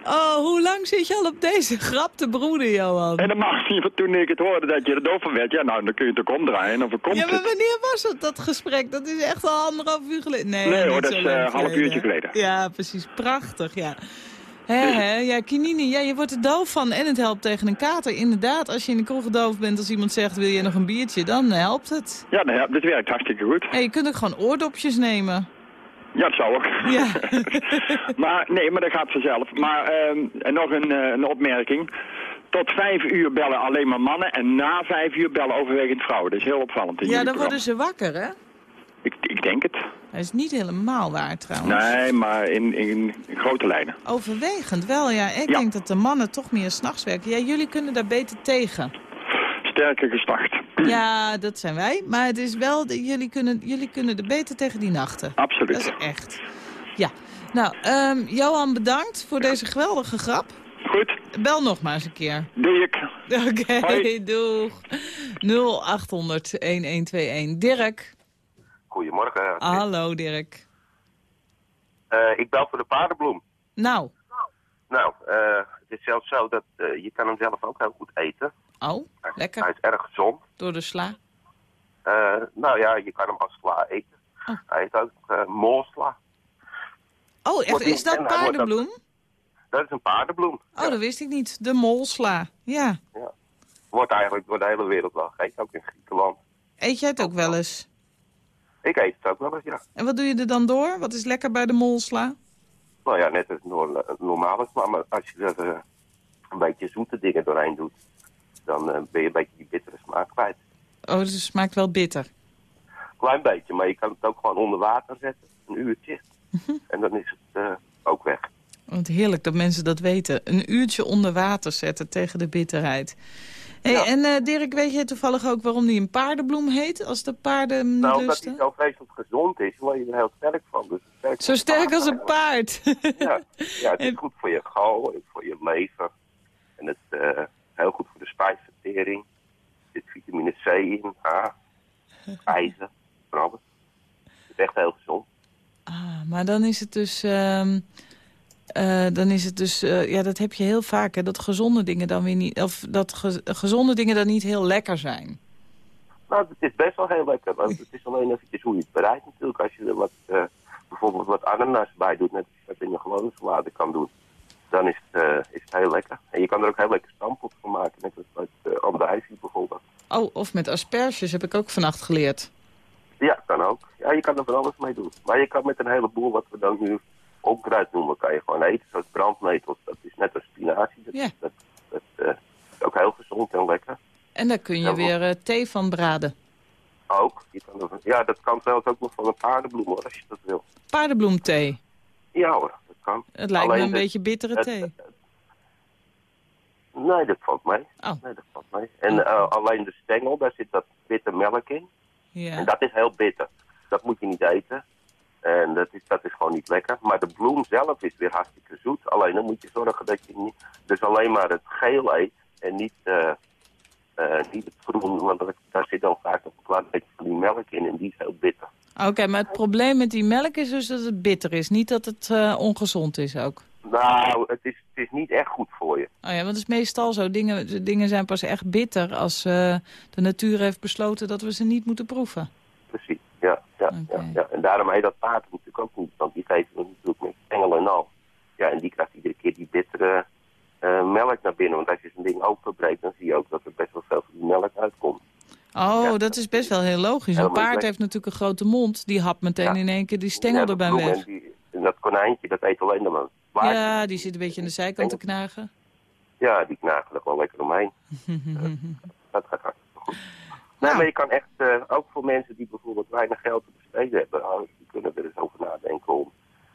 Oh, hoe lang zit je al op deze grap te broeden, Johan? En dan mag want toen ik het hoorde dat je er doof van werd, ja nou, dan kun je het ook omdraaien en voorkomt Ja, maar wanneer was het, dat gesprek? Dat is echt al anderhalf uur geleden. Nee, Nee, hoor, dat is, lang eh, half uurtje geleden. Ja, precies. Prachtig, ja. Hè, hè, ja, kinine, ja, je wordt er doof van en het helpt tegen een kater. Inderdaad, als je in de kroeg doof bent, als iemand zegt, wil je nog een biertje, dan helpt het. Ja, nou ja, dit werkt hartstikke goed. Ja, je kunt ook gewoon oordopjes nemen. Ja, dat zou ook. Ja. maar nee, maar dat gaat vanzelf. Maar ehm, nog een, eh, een opmerking. Tot vijf uur bellen alleen maar mannen en na vijf uur bellen overwegend vrouwen. Dat is heel opvallend. In Ja, dan worden ze wakker, hè? Ik, ik denk het. Dat is niet helemaal waar, trouwens. Nee, maar in, in, in grote lijnen. Overwegend wel, ja. Ik Ja. denk dat de mannen toch meer s'nachts werken. Ja, jullie kunnen daar beter tegen. Sterker gestart. Ja, dat zijn wij. Maar het is wel, jullie kunnen, jullie kunnen er beter tegen die nachten. Absoluut. Dat is echt. Ja. Nou, ehm, Johan, bedankt voor deze geweldige grap. Goed. Bel nog maar eens een keer. Doe ik. Oké, Hoi. doeg. 0800-1121. Dirk. Goedemorgen. Hallo, Dirk. Eh, ik bel voor de paardenbloem. Nou, Nou, eh, het is zelfs zo dat eh, je kan hem zelf ook heel goed eten. oh, Hij lekker. is erg gezond. Door de sla. Eh, nou ja, je kan hem als sla eten. Oh. Hij heet ook uh, molsla. Oh, echt, is dat hij paardenbloem? Dat is een paardenbloem. Oh, dat wist ik niet. De molsla. Ja. Wordt eigenlijk door de hele wereld wel gegeten, ook in Griekenland. Eet jij het ook wel eens? Ik eet het ook wel eens, ja. En wat doe je er dan door? Wat is lekker bij de molsla? Nou ja, net als no- normale sla, maar als je er eh, een beetje zoete dingen doorheen doet, dan eh, ben je een beetje die bittere smaak kwijt. Oh, dus het smaakt wel bitter. Klein beetje, maar je kan het ook gewoon onder water zetten, een uurtje. Mhm. En dan is het eh, ook weg. Want heerlijk dat mensen dat weten. Een uurtje onder water zetten tegen de bitterheid. Hey, En eh, Dirk, weet je toevallig ook waarom die een paardenbloem heet? Als de paarden Nou, omdat hij zo vreselijk gezond is, word je er heel sterk van. Dus sterk Zo sterk als een paard. Ja, ja het is goed voor je gal, en voor je lever. En het heel goed voor de spijsvertering. Er zit vitamine C in, H, ijzer, van alles. Het is echt heel gezond. Ah, maar dan is het dus... ehm, eh, dan is het dus, eh, ja, dat heb je heel vaak, hè, dat gezonde dingen dan weer niet, of dat ge- gezonde dingen dan niet heel lekker zijn. Nou, het is best wel heel lekker. Maar het is alleen eventjes hoe je het bereidt natuurlijk. Als je er wat, eh, bijvoorbeeld wat ananas bij doet, net als je dat in een gewone salade kan doen. Dan is het, eh, is het heel lekker. En je kan er ook heel lekker stampot van maken, net als met uh, andijvie bijvoorbeeld. Oh, of met asperges heb ik ook vannacht geleerd. Ja, kan ook. Ja, je kan er van alles mee doen. Maar je kan met een heleboel, wat we dan nu onkruid noemen, kan je gewoon eten. Zoals brandnetels, dat is net als spinazie. Dat, Ja. dat, dat eh, is ook heel gezond en lekker. En daar kun je Ja, weer thee van braden. Ook. Je kan er, ja, dat kan zelfs ook nog van een paardenbloem hoor, als je dat wil. Paardenbloemthee. Ja hoor, kan. Het lijkt Alleen me een de- beetje bittere het- thee. Nee, dat valt mee. Oh. Nee, dat valt mee. En eh, alleen de stengel, daar zit dat witte melk in. Ja. En dat is heel bitter. Dat moet je niet eten. En dat is, dat is gewoon niet lekker. Maar de bloem zelf is weer hartstikke zoet. Alleen dan moet je zorgen dat je niet, dus alleen maar het geel eet. En niet, eh, eh, niet het groen. Want daar zit dan vaak nog een klein beetje van die melk in. En die is heel bitter. Oké, maar het probleem met die melk is dus dat het bitter is. Niet dat het eh, ongezond is ook. Nou, het is, het is niet echt goed voor je. Oh ja, want het is meestal zo. Dingen, dingen zijn pas echt bitter als eh, de natuur heeft besloten dat we ze niet moeten proeven. Precies, ja. ja, ja, ja. En daarom heet dat paard natuurlijk ook niet. Want die geven we natuurlijk met stengel en al. Ja, en die krijgt iedere keer die bittere eh, melk naar binnen. Want als je zo'n ding openbreekt, dan zie je ook dat er best wel veel van die melk uitkomt. Oh, dat is best wel heel logisch. Een paard heeft natuurlijk een grote mond. Die hapt meteen in één keer die stengel Ja, erbij weg. En, die, en dat konijntje, dat eet alleen maar blaadjes. Ja, die zit een beetje aan de zijkant te knagen. Ja, die knagen er wel lekker omheen. Dat gaat hartstikke goed. Nee, maar je kan echt, eh, ook voor mensen die bijvoorbeeld weinig geld te besteden hebben, oh, die kunnen er eens over nadenken om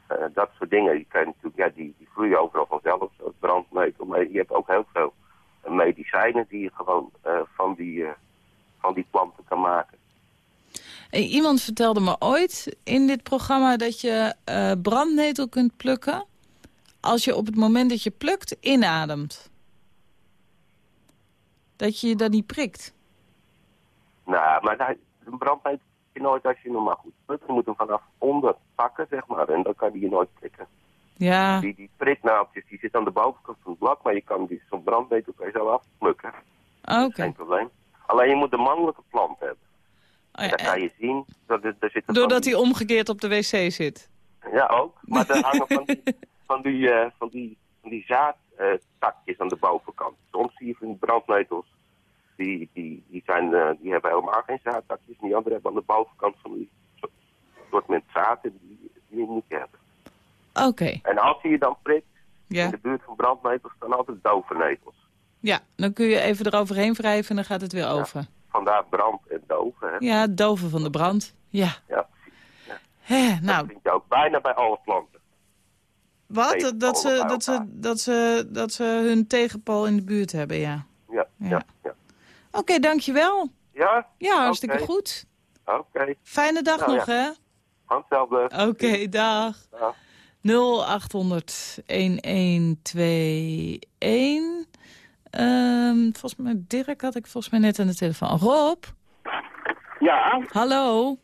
eh, dat soort dingen. Je kan natuurlijk, ja, die, die vloeien overal vanzelf, zoals brandnetel. Maar je hebt ook heel veel eh, medicijnen die je gewoon van, die, van die planten kan maken. Hey, iemand vertelde me ooit in dit programma dat je eh, brandnetel kunt plukken... als je op het moment dat je plukt inademt. Dat je je dan niet prikt. Nou, maar daar, een brandnetel je nooit als je maar goed plukt. Je moet hem vanaf onder pakken, zeg maar, en dan kan die je nooit prikken. Ja, Die, die priknaaldjes die zitten aan de bovenkant van het blad, maar je kan die zo'n brandnetel kan je zo afplukken. oké. Geen probleem. Alleen je moet de mannelijke plant hebben. Oh ja, dan kan je zien dat er, er zitten Doordat hij omgekeerd op de wc zit. Ja, ook. Maar er hangen van die, van die, eh, van die, van die zaadtakjes aan de bovenkant. Soms zie je van die brandnetels, die, die, die, zijn, eh, die hebben helemaal geen zaadtakjes. En die andere hebben aan de bovenkant van die soort- met zaad. En die, die niet hebben. Oké, En als hij je dan prikt, ja. in de buurt van brandnetels staan altijd dove netels. Ja. Dan kun je even eroverheen wrijven en dan gaat het weer over. Vandaar brand en dove. Hè? Ja, doven van de brand. Ja. Ja. Nou, Dat vind je ook bijna bij alle planten. wat? Dat, dat, ze, dat, ze, dat, ze, dat ze hun tegenpal in de buurt hebben, ja. Ja, ja, ja. Oké, dankjewel. Ja? Ja, hartstikke goed. Oké. Fijne dag Nou nog, hè? Hetzelfde. Oké, dag. Dag. 0800 1121. Ehm, volgens mij, Dirk had ik volgens mij net aan de telefoon. Rob? Ja, Hallo?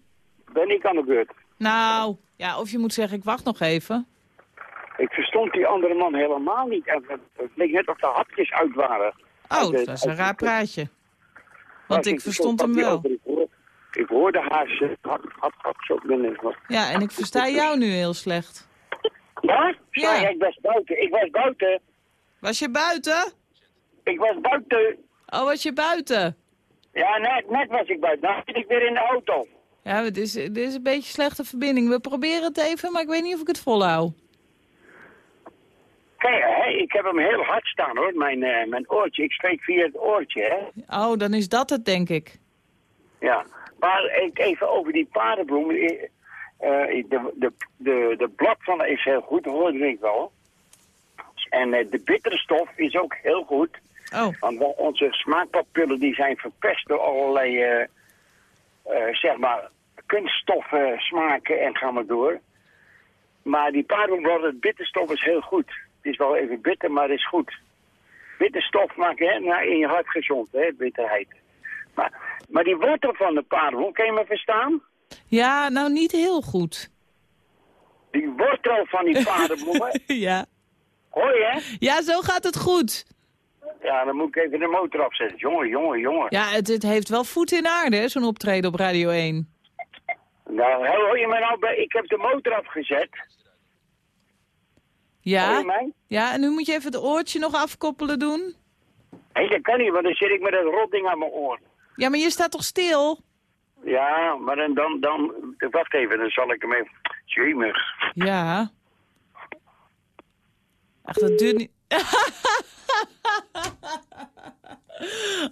ben ik aan de beurt. Nou, ja, of je moet zeggen, ik wacht nog even. Ik verstond die andere man helemaal niet. En Het leek net of de hapjes uit waren. Oh, Uit dat is een raar praatje. Want Ja, ik verstond hem wel. over- Ik hoorde, ik hoorde haar ze- hap, hap, hap, zo binnen. Ja, en ik versta jou nu heel slecht. Ja? Ja. Ja, ik was buiten. Ik was buiten. Was je buiten? Ik was buiten. Oh, was je buiten? Ja, net, net was ik buiten. Nou zit ik weer in de auto. Ja, dit is, dit is een beetje slechte verbinding. We proberen het even, maar ik weet niet of ik het volhoud. Kijk, hè, ik heb hem heel hard staan hoor, mijn, eh, mijn oortje. Ik spreek via het oortje, hè. Oh, dan is dat het, denk ik. Ja, maar ik, even over die paardenbloem. Eh, eh, de, de, de, de blad van is heel goed, hoorde ik wel. En de bittere stof is ook heel goed. Oh. Want onze smaakpapillen die zijn verpest door allerlei, eh, eh, zeg maar, kunststoffen, smaken en gaan maar door. Maar die paardenblad, het bitterstof is heel goed. Het is wel even bitter, maar het is goed. Bitterstof maakt hè, nou, in je hart gezond, hè, bitterheid. Maar, maar die wortel van de paardenbloem, kan je me verstaan? Ja, nou niet heel goed. Die wortel van die paardenbloemen, ja. je hè? Ja, zo gaat het goed. Ja, dan moet ik even de motor afzetten. Jongen, jongen, jongen. Ja, het, het heeft wel voet in aarde, zo'n optreden op Radio 1. Nou, hoor je me nou bij? Ik heb de motor afgezet. Ja? mij? Ja, en nu moet je even het oortje nog afkoppelen doen. Hé, dat kan niet, want dan zit ik met dat rotding aan mijn oor. Ja, maar je staat toch stil? Ja, maar dan, dan, dan... Wacht even, dan zal ik hem even... Jemig. Ja. Ach, dat duurt niet...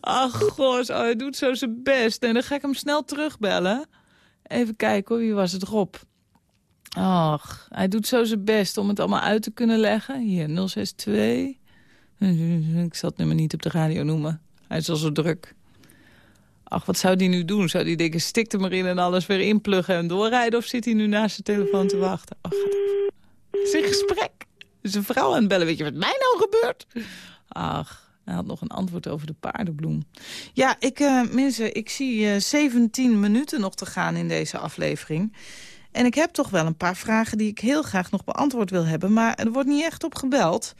Ach, goos, oh, hij doet zo zijn best. En dan ga ik hem snel terugbellen. Even kijken hoor, wie was het? Rob. Ach, hij doet zo zijn best om het allemaal uit te kunnen leggen. Hier, 062. Ik zal het nummer niet op de radio noemen. Hij is al zo druk. Ach, wat zou die nu doen? Zou die denken, stik er maar in en alles weer inpluggen en doorrijden? Of zit hij nu naast zijn telefoon te wachten? Oh, gaat. Het is een gesprek. Is een vrouw aan het bellen. Weet je wat mij nou gebeurt? Ach, hij had nog een antwoord over de paardenbloem. Ja, ik, eh, mensen, ik zie eh 17 minuten nog te gaan in deze aflevering. En ik heb toch wel een paar vragen die ik heel graag nog beantwoord wil hebben. Maar er wordt niet echt op gebeld.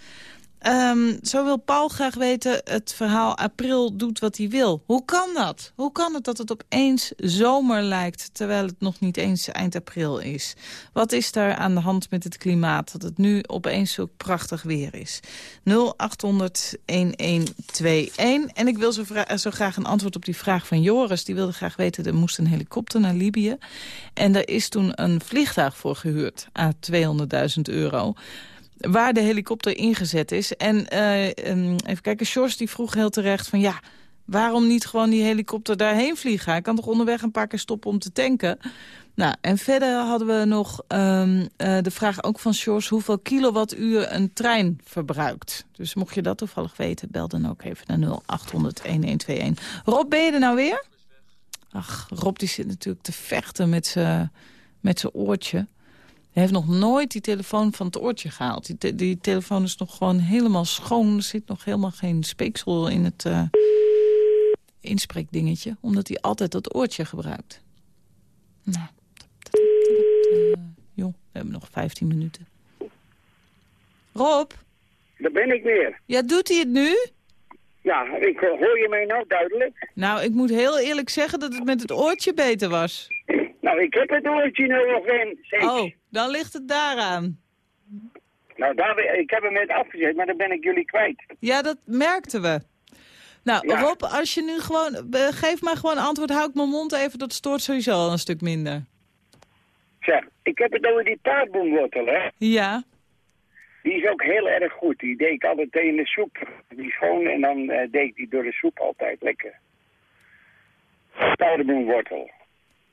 Ehm, zo wil Paul graag weten, het verhaal april doet wat hij wil. Hoe kan dat? Hoe kan het dat het opeens zomer lijkt, terwijl het nog niet eens eind april is? Wat is daar aan de hand met het klimaat, dat het nu opeens zo prachtig weer is? 0800-1121. En ik wil zo, vra- zo graag een antwoord op die vraag van Joris. Die wilde graag weten, er moest een helikopter naar Libië. En daar is toen een vliegtuig voor gehuurd, à 200.000 euro waar de helikopter ingezet is. En eh, um, even kijken, Sjors die vroeg heel terecht van ja, waarom niet gewoon die helikopter daarheen vliegen? Hij kan toch onderweg een paar keer stoppen om te tanken? Nou, en verder hadden we nog um, uh, de vraag ook van Sjors... hoeveel kilowattuur een trein verbruikt. Dus mocht je dat toevallig weten, bel dan ook even naar 0800-1121. Rob, ben je er nou weer? Ach, Rob die zit natuurlijk te vechten met zijn oortje. Hij heeft nog nooit die telefoon van het oortje gehaald. Die, te die telefoon is nog gewoon helemaal schoon. Er zit nog helemaal geen speeksel in het uh, inspreekdingetje. Omdat hij altijd dat oortje gebruikt. Nou, uh, joh, we hebben nog 15 minuten. Rob? Daar ben ik weer. Ja, doet hij het nu? Ja, ik, hoor je mij nou duidelijk? Nou, ik moet heel eerlijk zeggen dat het met het oortje beter was. Nou, ik heb het oortje nu nog in. Steeds. Oh, dan ligt het daaraan. Nou, daar, ik heb hem net afgezet, maar dan ben ik jullie kwijt. Ja, dat merkten we. Nou, ja. Rob, als je nu gewoon... Geef maar gewoon antwoord, hou ik mijn mond even, dat stoort sowieso al een stuk minder. Zeg, Ik heb het over die paardboomwortel, hè. Ja. Die is ook heel erg goed. Die deed ik altijd in de soep. Die schoon en dan eh, deed ik die door de soep altijd lekker. Paardenboomwortel.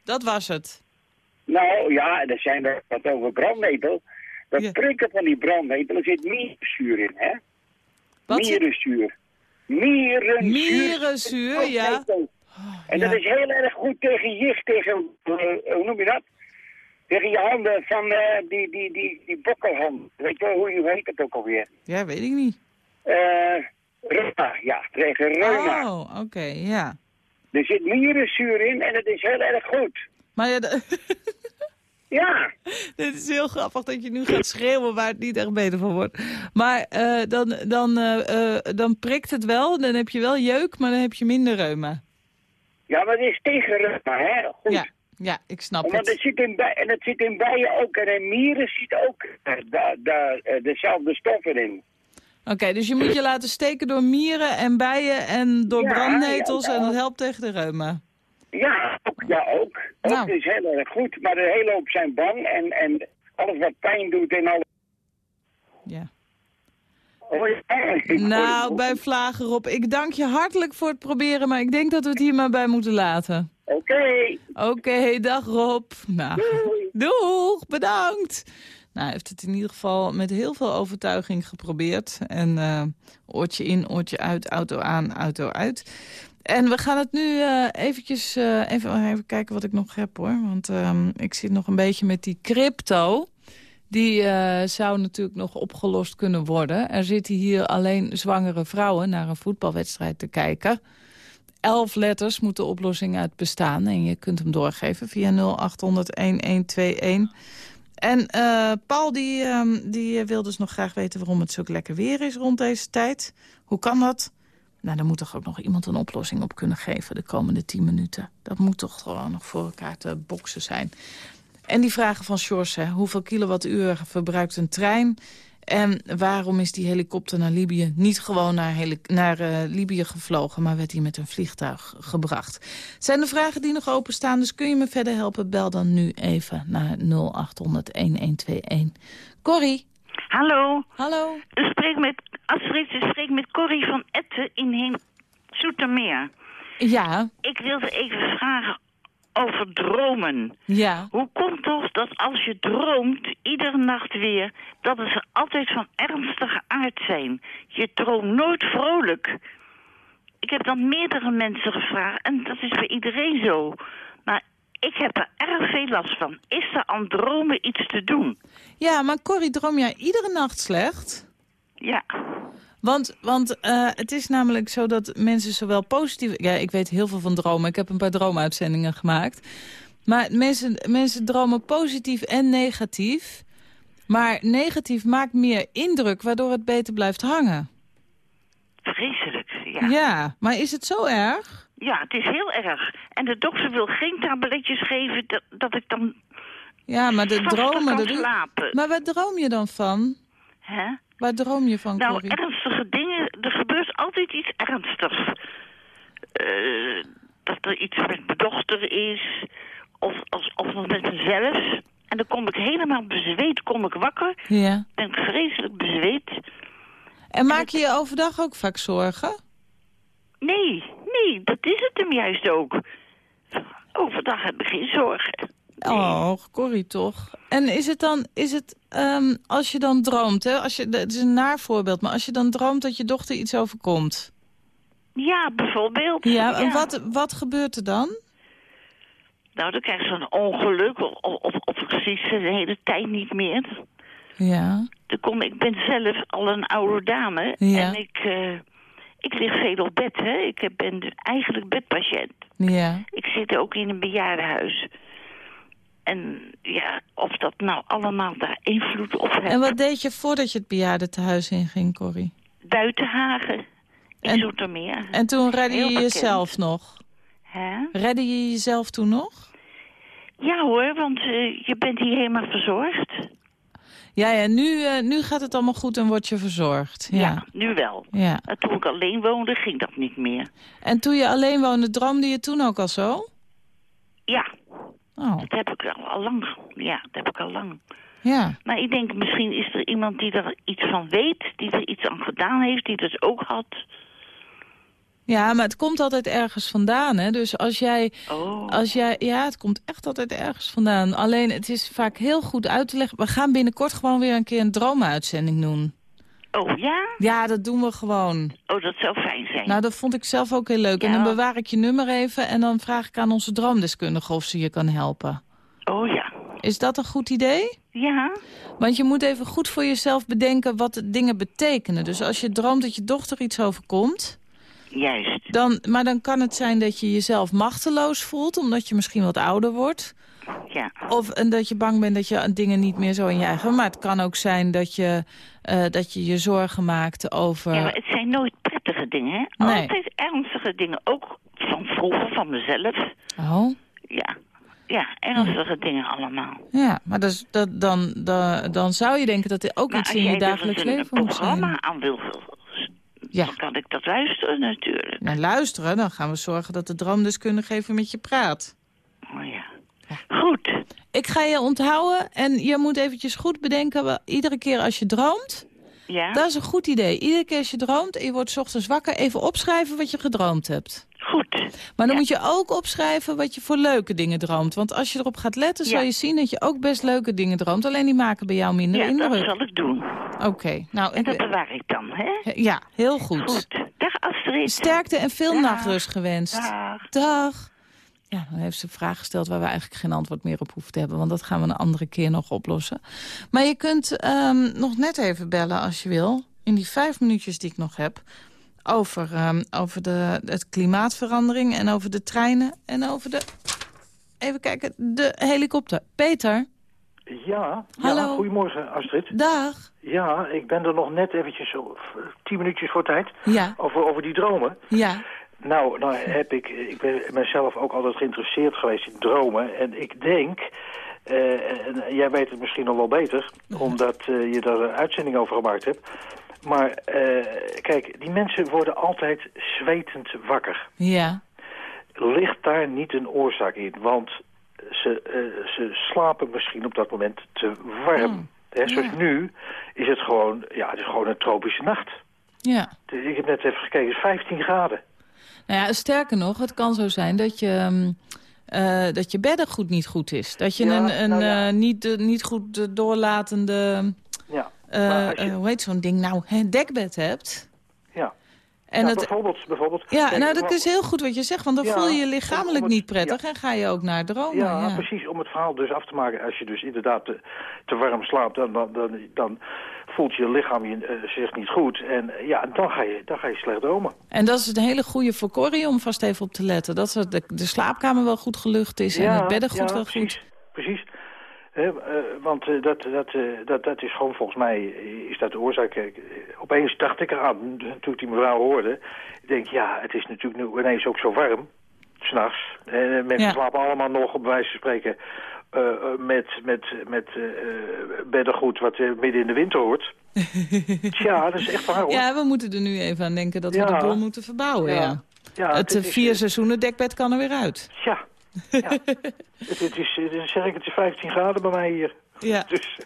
Dat was het. Nou ja, er zijn er wat over brandnetel. Dat prikken van die brandnetel, er zit mierenzuur in, hè? Wat mierenzuur. Mierenzuur. Mierenzuur, ja. En dat is heel erg goed tegen jicht, tegen, eh, hoe noem je dat? Tegen je handen van eh, die, die, die, die bokkelhand. Weet je wel, hoe, hoe heet het ook alweer? Ja, weet ik niet. Eh reuma, ja, tegen reuma. Oh, oké, ja. Er zit mierenzuur in en het is heel erg goed. Maar ja, de- Ja. Dit is heel grappig dat je nu gaat schreeuwen waar het niet echt beter van wordt. Maar eh, dan, dan, eh, eh, dan prikt het wel, dan heb je wel jeuk, maar dan heb je minder reuma. Ja, maar het is tegen reuma, hè? Goed. Ja, ja ik snap Want het het. zit in bij, en het zit in bijen ook. En in mieren zit ook eh, dezelfde stoffen in. Oké, dus je moet je laten steken door mieren en bijen en door Ja, brandnetels ja, ja. en dat helpt tegen de reuma. Ja, ook. Ja, ook. Ook Nou. is heel erg goed. Maar de hele hoop zijn bang. En, en alles wat pijn doet en alles... Ja. Oh, ja. Nou, bij Vlagen Rob, ik dank je hartelijk voor het proberen, maar ik denk dat we het hier maar bij moeten laten. Oké. Oké, dag Rob. Nou, doeg, bedankt. Nou, hij heeft het in ieder geval met heel veel overtuiging geprobeerd. En eh, oortje in, oortje uit, auto aan, auto uit. En we gaan het nu eh, eventjes, eh, even, even kijken wat ik nog heb hoor. Want ehm, ik zit nog een beetje met die crypto. Die eh, zou natuurlijk nog opgelost kunnen worden. Er zitten hier alleen zwangere vrouwen naar een voetbalwedstrijd te kijken. Elf letters moet de oplossing uit bestaan. En je kunt hem doorgeven via 0800-1121. En Paul die, ehm, die wil dus nog graag weten waarom het zo lekker weer is rond deze tijd. Hoe kan dat? Nou, daar moet toch ook nog iemand een oplossing op kunnen geven de komende 10 minuten. Dat moet toch gewoon nog voor elkaar te boksen zijn. En die vragen van Sjors, hè, hoeveel kilowattuur verbruikt een trein? En waarom is die helikopter naar Libië niet gewoon naar, naar eh, Libië gevlogen... maar werd hij met een vliegtuig gebracht? Het zijn de vragen die nog openstaan, dus kun je me verder helpen? Bel dan nu even naar 0800-1121. Corrie? Hallo. Hallo. U spreekt met Astrid, u spreekt met Corrie van Etten in Heen Zoetermeer. Ja, Ik wilde even vragen over dromen. ja. Hoe komt het dat als je droomt, iedere nacht weer, dat het er altijd van ernstige aard zijn? Je droomt nooit vrolijk. Ik heb dan meerdere mensen gevraagd en dat is bij iedereen zo. Maar ik heb er erg veel last van. Is er aan dromen iets te doen? Ja, maar Corrie, droom jij iedere nacht slecht? Ja. Want, want eh, het is namelijk zo dat mensen zowel positief... Ja, ik weet heel veel van dromen. Ik heb een paar droomuitzendingen gemaakt. Maar mensen, mensen dromen positief en negatief. Maar negatief maakt meer indruk, waardoor het beter blijft hangen. Vreselijk, ja. Ja, maar is het zo erg? Ja, het is heel erg. En de dokter wil geen tabletjes geven dat, dat ik dan Ja, maar de dromen... kan slapen. Maar waar droom je dan van? Hè? Waar droom je van, Nou, Corrie? Dingen. Er gebeurt altijd iets ernstigs. Eh, dat er iets met mijn dochter is. Of, of, of nog met mezelf. En dan kom ik helemaal bezweet, kom ik wakker. Ja. Ben ik vreselijk bezweet. En maak je je overdag ook vaak zorgen? Nee, nee, dat is het hem juist ook. Overdag heb ik geen zorgen. Oh, Corrie toch. En is het dan, is het, ehm, als je dan droomt, hè, als je, het is een naar voorbeeld, maar als je dan droomt dat je dochter iets overkomt. Ja, bijvoorbeeld. Ja, en wat, wat gebeurt er dan? Nou, dan krijg je zo'n ongeluk, of, of, ze de hele tijd niet meer. Ja, Dan kom, ik ben zelf al een oude dame. Ja. En ik, eh, ik lig veel op bed, hè. Ik ben eigenlijk bedpatiënt. ja. Ik zit ook in een bejaardenhuis. En ja, of dat nou allemaal daar invloed op heeft. En wat deed je voordat je het bejaardentehuis inging, Corrie? Buitenhagen, in En- Zoetermeer. En toen redde je jezelf nog? Hè? Redde je jezelf toen nog? Ja hoor, want eh, je bent hier helemaal verzorgd. Ja, ja nu, eh, nu gaat het allemaal goed en word je verzorgd. Ja. Ja, nu wel. ja. Toen ik alleen woonde, ging dat niet meer. En toen je alleen woonde, droomde je toen ook al zo? Ja, Oh. Dat heb ik al, lang. Ja, dat heb ik al lang. Ja. Maar ik denk, misschien is er iemand die er iets van weet, die er iets aan gedaan heeft, die dat ook had. Ja, maar het komt altijd ergens vandaan, hè. Dus als jij, Oh. als jij... Ja, het komt echt altijd ergens vandaan. Alleen, het is vaak heel goed uit te leggen. We gaan binnenkort gewoon weer een keer een droomuitzending doen. Oh ja? Ja, dat doen we gewoon. Oh, dat zou fijn zijn. Nou, dat vond ik zelf ook heel leuk. En dan bewaar ik je nummer even en dan vraag ik aan onze droomdeskundige of ze je kan helpen. Oh ja. Is dat een goed idee? Ja. Want je moet even goed voor jezelf bedenken wat de dingen betekenen. Dus als je droomt dat je dochter iets overkomt... Juist. Dan, maar dan kan het zijn dat je jezelf machteloos voelt... omdat je misschien wat ouder wordt. Ja. Of en dat je bang bent dat je dingen niet meer zo in je eigen... Maar het kan ook zijn dat je eh, dat je, je zorgen maakt over... Ja, maar het zijn nooit prettige dingen, hè? Nee. Altijd ernstige dingen. Ook van vroeger, van mezelf. Oh, Ja. Ja, ernstige dingen allemaal. ja, maar dus, dat, dan, dan, dan zou je denken dat er ook Maar iets als in je dus dagelijks een leven moet programma zijn. aan wil, Ja. dan kan ik dat luisteren natuurlijk. Nou, luisteren, dan gaan we zorgen dat de droomdeskundige even met je praat. Ja. Goed. Ik ga je onthouden en je moet eventjes goed bedenken... iedere keer als je droomt, Ja? dat is een goed idee. Iedere keer als je droomt en je wordt 's ochtends wakker... even opschrijven wat je gedroomd hebt. Goed. Maar dan moet je ook opschrijven wat je voor leuke dingen droomt. Want als je erop gaat letten, zal Ja. je zien dat je ook best leuke dingen droomt. Alleen die maken bij jou minder Ja, indruk. dat zal ik doen. Oké, nou... En dat bewaar ik dan, hè? Ja, heel goed. Goed. Dag Astrid. Sterkte en veel Dag. nachtrust gewenst. Dag. Dag. Ja, dan heeft ze een vraag gesteld waar we eigenlijk geen antwoord meer op hoeven te hebben. Want dat gaan we een andere keer nog oplossen. Maar je kunt ehm, nog net even bellen als je wil. In die vijf minuutjes die ik nog heb. Over, ehm, over de, het klimaatverandering en over de treinen en over de... Even kijken, de helikopter. Peter, Ja, Hallo. ja, goedemorgen Astrid. dag. Ja, ik ben er nog net eventjes tien minuutjes voor tijd Ja, over, over die dromen. ja. Nou, nou heb ik, ik ben mezelf ook altijd geïnteresseerd geweest in dromen. En ik denk, eh, en jij weet het misschien nog wel beter, omdat eh, je daar een uitzending over gemaakt hebt. Maar eh, kijk, die mensen worden altijd zwetend wakker. Ja. Ligt daar niet een oorzaak in? Want ze, ze slapen misschien op dat moment te warm. Hè, zoals nu is het gewoon, ja, het is gewoon een tropische nacht. Ja. Ik heb net even gekeken, het is 15 graden. Nou ja, sterker nog, het kan zo zijn dat je, ehm, eh, dat je beddengoed niet goed is. Dat je Ja, een, een nou ja. eh, niet, niet goed eh, doorlatende, Ja, je- hoe heet zo'n ding nou, hè, dekbed hebt. En ja, het, bijvoorbeeld, bijvoorbeeld. ja, nou dat is heel goed wat je zegt, want dan Ja, voel je je lichamelijk het- niet prettig en ga je ook naar dromen. Ja, Ja, precies. Om het verhaal dus af te maken. Als je dus inderdaad te, te warm slaapt, dan, dan, dan, dan voelt je lichaam je, eh, zich niet goed. En eh, ja, dan ga, je, dan ga je slecht dromen. En dat is een hele goede voor Corrie om vast even op te letten. Dat de, de slaapkamer wel goed gelucht is en het beddengoed ja, wel precies, goed. Precies. Eh, want eh, dat, dat, eh, dat, dat is gewoon volgens mij is dat de oorzaak. Opeens dacht ik eraan, toen ik die mevrouw hoorde. Ik denk, ja, het is natuurlijk nu ineens ook zo warm. S'nachts. En mensen Ja. slapen allemaal nog, op wijze van spreken, met, met, met beddengoed wat midden in de winter hoort. Tja, dat is echt waar hoor. Ja, we moeten er nu even aan denken dat we Ja. de boel moeten verbouwen. Ja. Ja. Het het is, vier seizoenen dekbed kan er weer uit. Ja. Ja. het, het is, het is, zeg ik, het is 15 graden bij mij hier. Ja. Dus,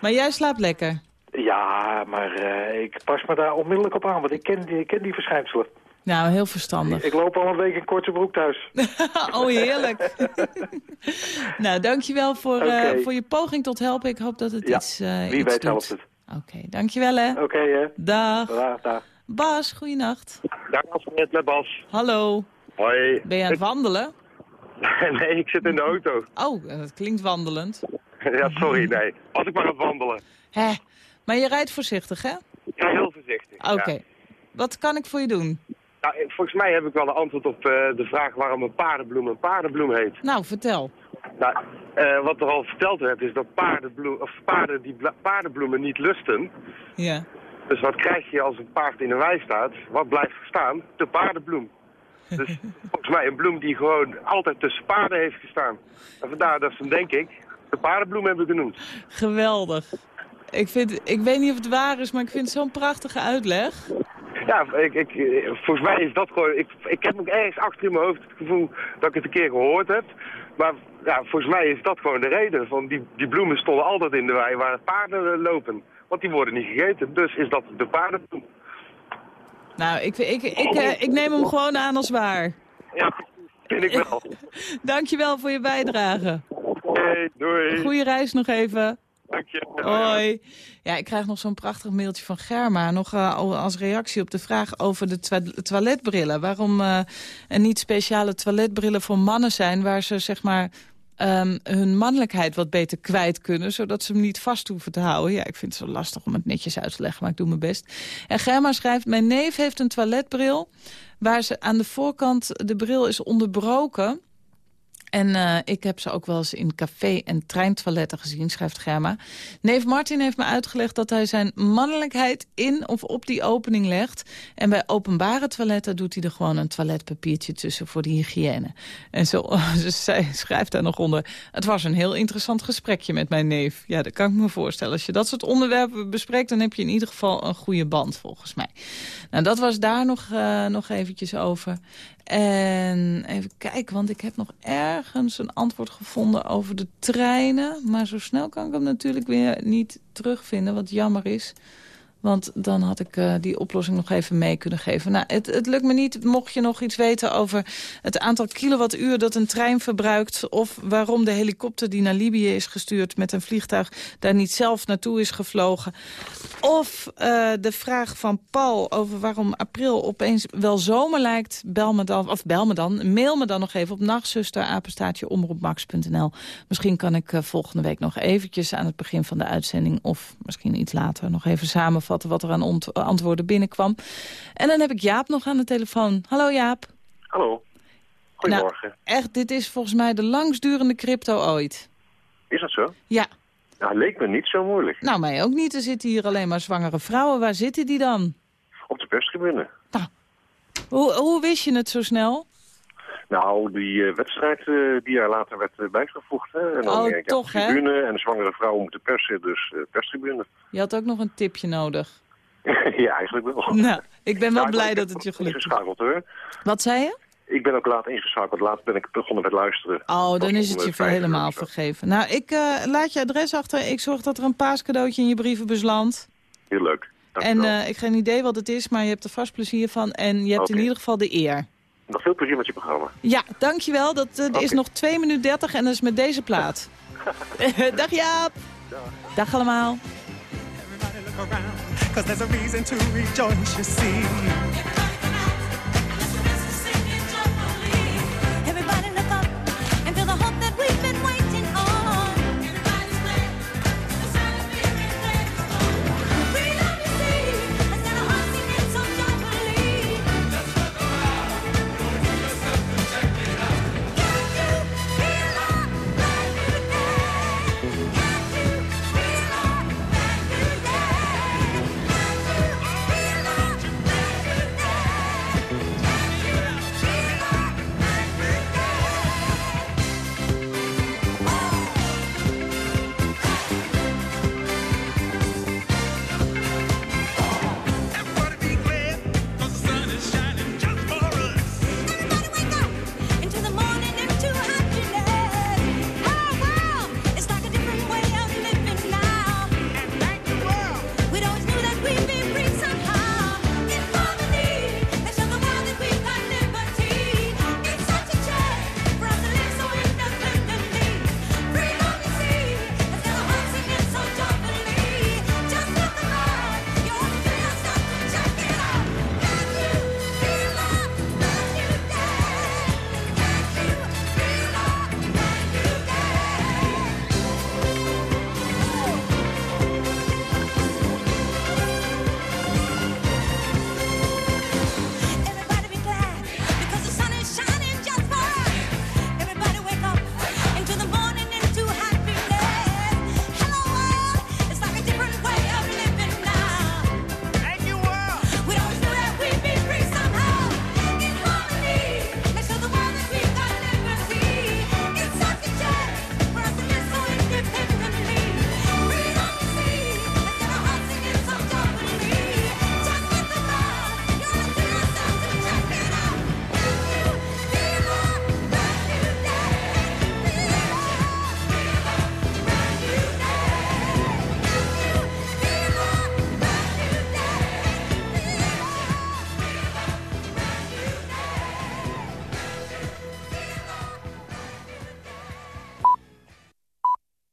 Maar jij slaapt lekker. ja, maar eh, ik pas me daar onmiddellijk op aan, want ik ken die, ik ken die verschijnselen. Nou, heel verstandig. Ik loop al een week in korte broek thuis. oh, heerlijk. nou, dankjewel voor, eh, Oké. voor je poging tot helpen. Ik hoop dat het Ja, iets, eh wie iets weet doet. helpt het. Oké, dankjewel hè. Oké, hè. Dag. Dag, dag. Bas, goeienacht. Dag met Bas. Hallo. Hoi. Ben je aan het wandelen? nee, ik zit in de auto. Oh, dat klinkt wandelend. ja, sorry, nee. Als ik maar aan wandelen. Hè? Maar je rijdt voorzichtig, hè? Ja, heel voorzichtig. Oké. Ja. Wat kan ik voor je doen? Nou, volgens mij heb ik wel een antwoord op eh, de vraag waarom een paardenbloem een paardenbloem heet. Nou, vertel. Nou, eh, wat er al verteld werd is dat paardenbloem, of paarden die paardenbloemen niet lusten. Ja. Dus wat krijg je als een paard in de wei staat? Wat blijft staan? De paardenbloem. Dus volgens mij een bloem die gewoon altijd tussen paarden heeft gestaan. En vandaar dat ze hem, denk ik, de paardenbloem hebben genoemd. Geweldig. Ik, vind, ik weet niet of het waar is, maar ik vind het zo'n prachtige uitleg. Ja, ik, ik, volgens mij is dat gewoon... Ik, ik heb ook ergens achter in mijn hoofd het gevoel dat ik het een keer gehoord heb. Maar ja, volgens mij is dat gewoon de reden. Van die, die bloemen stonden altijd in de wei waar paarden lopen. Want die worden niet gegeten. Dus is dat de paardenbloem. Nou, ik, ik, ik, ik, ik neem hem gewoon aan als waar. Ja, vind ik wel. Dankjewel voor je bijdrage. Oké, doei. Goeie reis nog even. Dank je. Hoi. Ja, ik krijg nog zo'n prachtig mailtje van Germa. Nog uh, als reactie op de vraag over de toiletbrillen. Waarom uh, er niet speciale toiletbrillen voor mannen zijn... waar ze zeg maar um, hun mannelijkheid wat beter kwijt kunnen... zodat ze hem niet vast hoeven te houden. Ja, ik vind het zo lastig om het netjes uit te leggen, maar ik doe mijn best. En Germa schrijft, mijn neef heeft een toiletbril... waar ze aan de voorkant de bril is onderbroken... En uh, ik heb ze ook wel eens in café- en treintoiletten gezien, schrijft Germa. Neef Martin heeft me uitgelegd dat hij zijn mannelijkheid in of op die opening legt. En bij openbare toiletten doet hij er gewoon een toiletpapiertje tussen voor de hygiëne. En zo, zij schrijft daar nog onder. Het was een heel interessant gesprekje met mijn neef. Ja, dat kan ik me voorstellen. Als je dat soort onderwerpen bespreekt, dan heb je in ieder geval een goede band volgens mij. Nou, dat was daar nog, uh, nog eventjes over. En even kijken, want ik heb nog ergens een antwoord gevonden over de treinen. Maar zo snel kan ik hem natuurlijk weer niet terugvinden, wat jammer is. Want dan had ik uh, die oplossing nog even mee kunnen geven. Nou, het, het lukt me niet, mocht je nog iets weten over het aantal kilowattuur dat een trein verbruikt... of waarom de helikopter die naar Libië is gestuurd met een vliegtuig... daar niet zelf naartoe is gevlogen. Of uh, de vraag van Paul over waarom april opeens wel zomer lijkt. Bel me dan, of bel me dan, mail me dan nog even op nachtzusterapenstaatjeomroepmax.nl. Misschien kan ik uh, volgende week nog eventjes aan het begin van de uitzending... of misschien iets later nog even samenvatten wat er aan antwoorden binnenkwam. En dan heb ik Jaap nog aan de telefoon. Hallo Jaap. Hallo. Goedemorgen. Nou, echt, dit is volgens mij de langstdurende crypto ooit. Is dat zo? Ja. Nou, leek me niet zo moeilijk. Nou, mij ook niet. Er zitten hier alleen maar zwangere vrouwen. Waar zitten die dan? Op de perstribune. Nou, hoe, hoe wist je het zo snel? Nou, die uh, wedstrijd uh, die er later werd uh, bijgevoegd. Hè? En dan oh, denk, toch, ja, tribune en zwangere vrouwen moeten persen, dus perstribune. Je had ook nog een tipje nodig. ja, eigenlijk wel. Nou, ik ben wel ja, blij dat het je gelukt is. ingeschakeld hoor. Wat zei je? Ik ben ook laat ingeschakeld. Laat ben ik begonnen met luisteren. Oh, dan is het je helemaal vergeven. Nou, ik laat je adres achter. Ik zorg dat er een paascadeautje in je brievenbus landt. Heel leuk. En ik heb geen idee wat het is, maar je hebt er vast plezier van. En je hebt okay. in ieder geval de eer. Nog veel plezier met je programma. Ja, dankjewel. Dat uh, okay. is nog 2 minuten 30 en dat is met deze plaat. Dag Jaap. Dag. Dag allemaal. Cause there's a reason to rejoice, you see.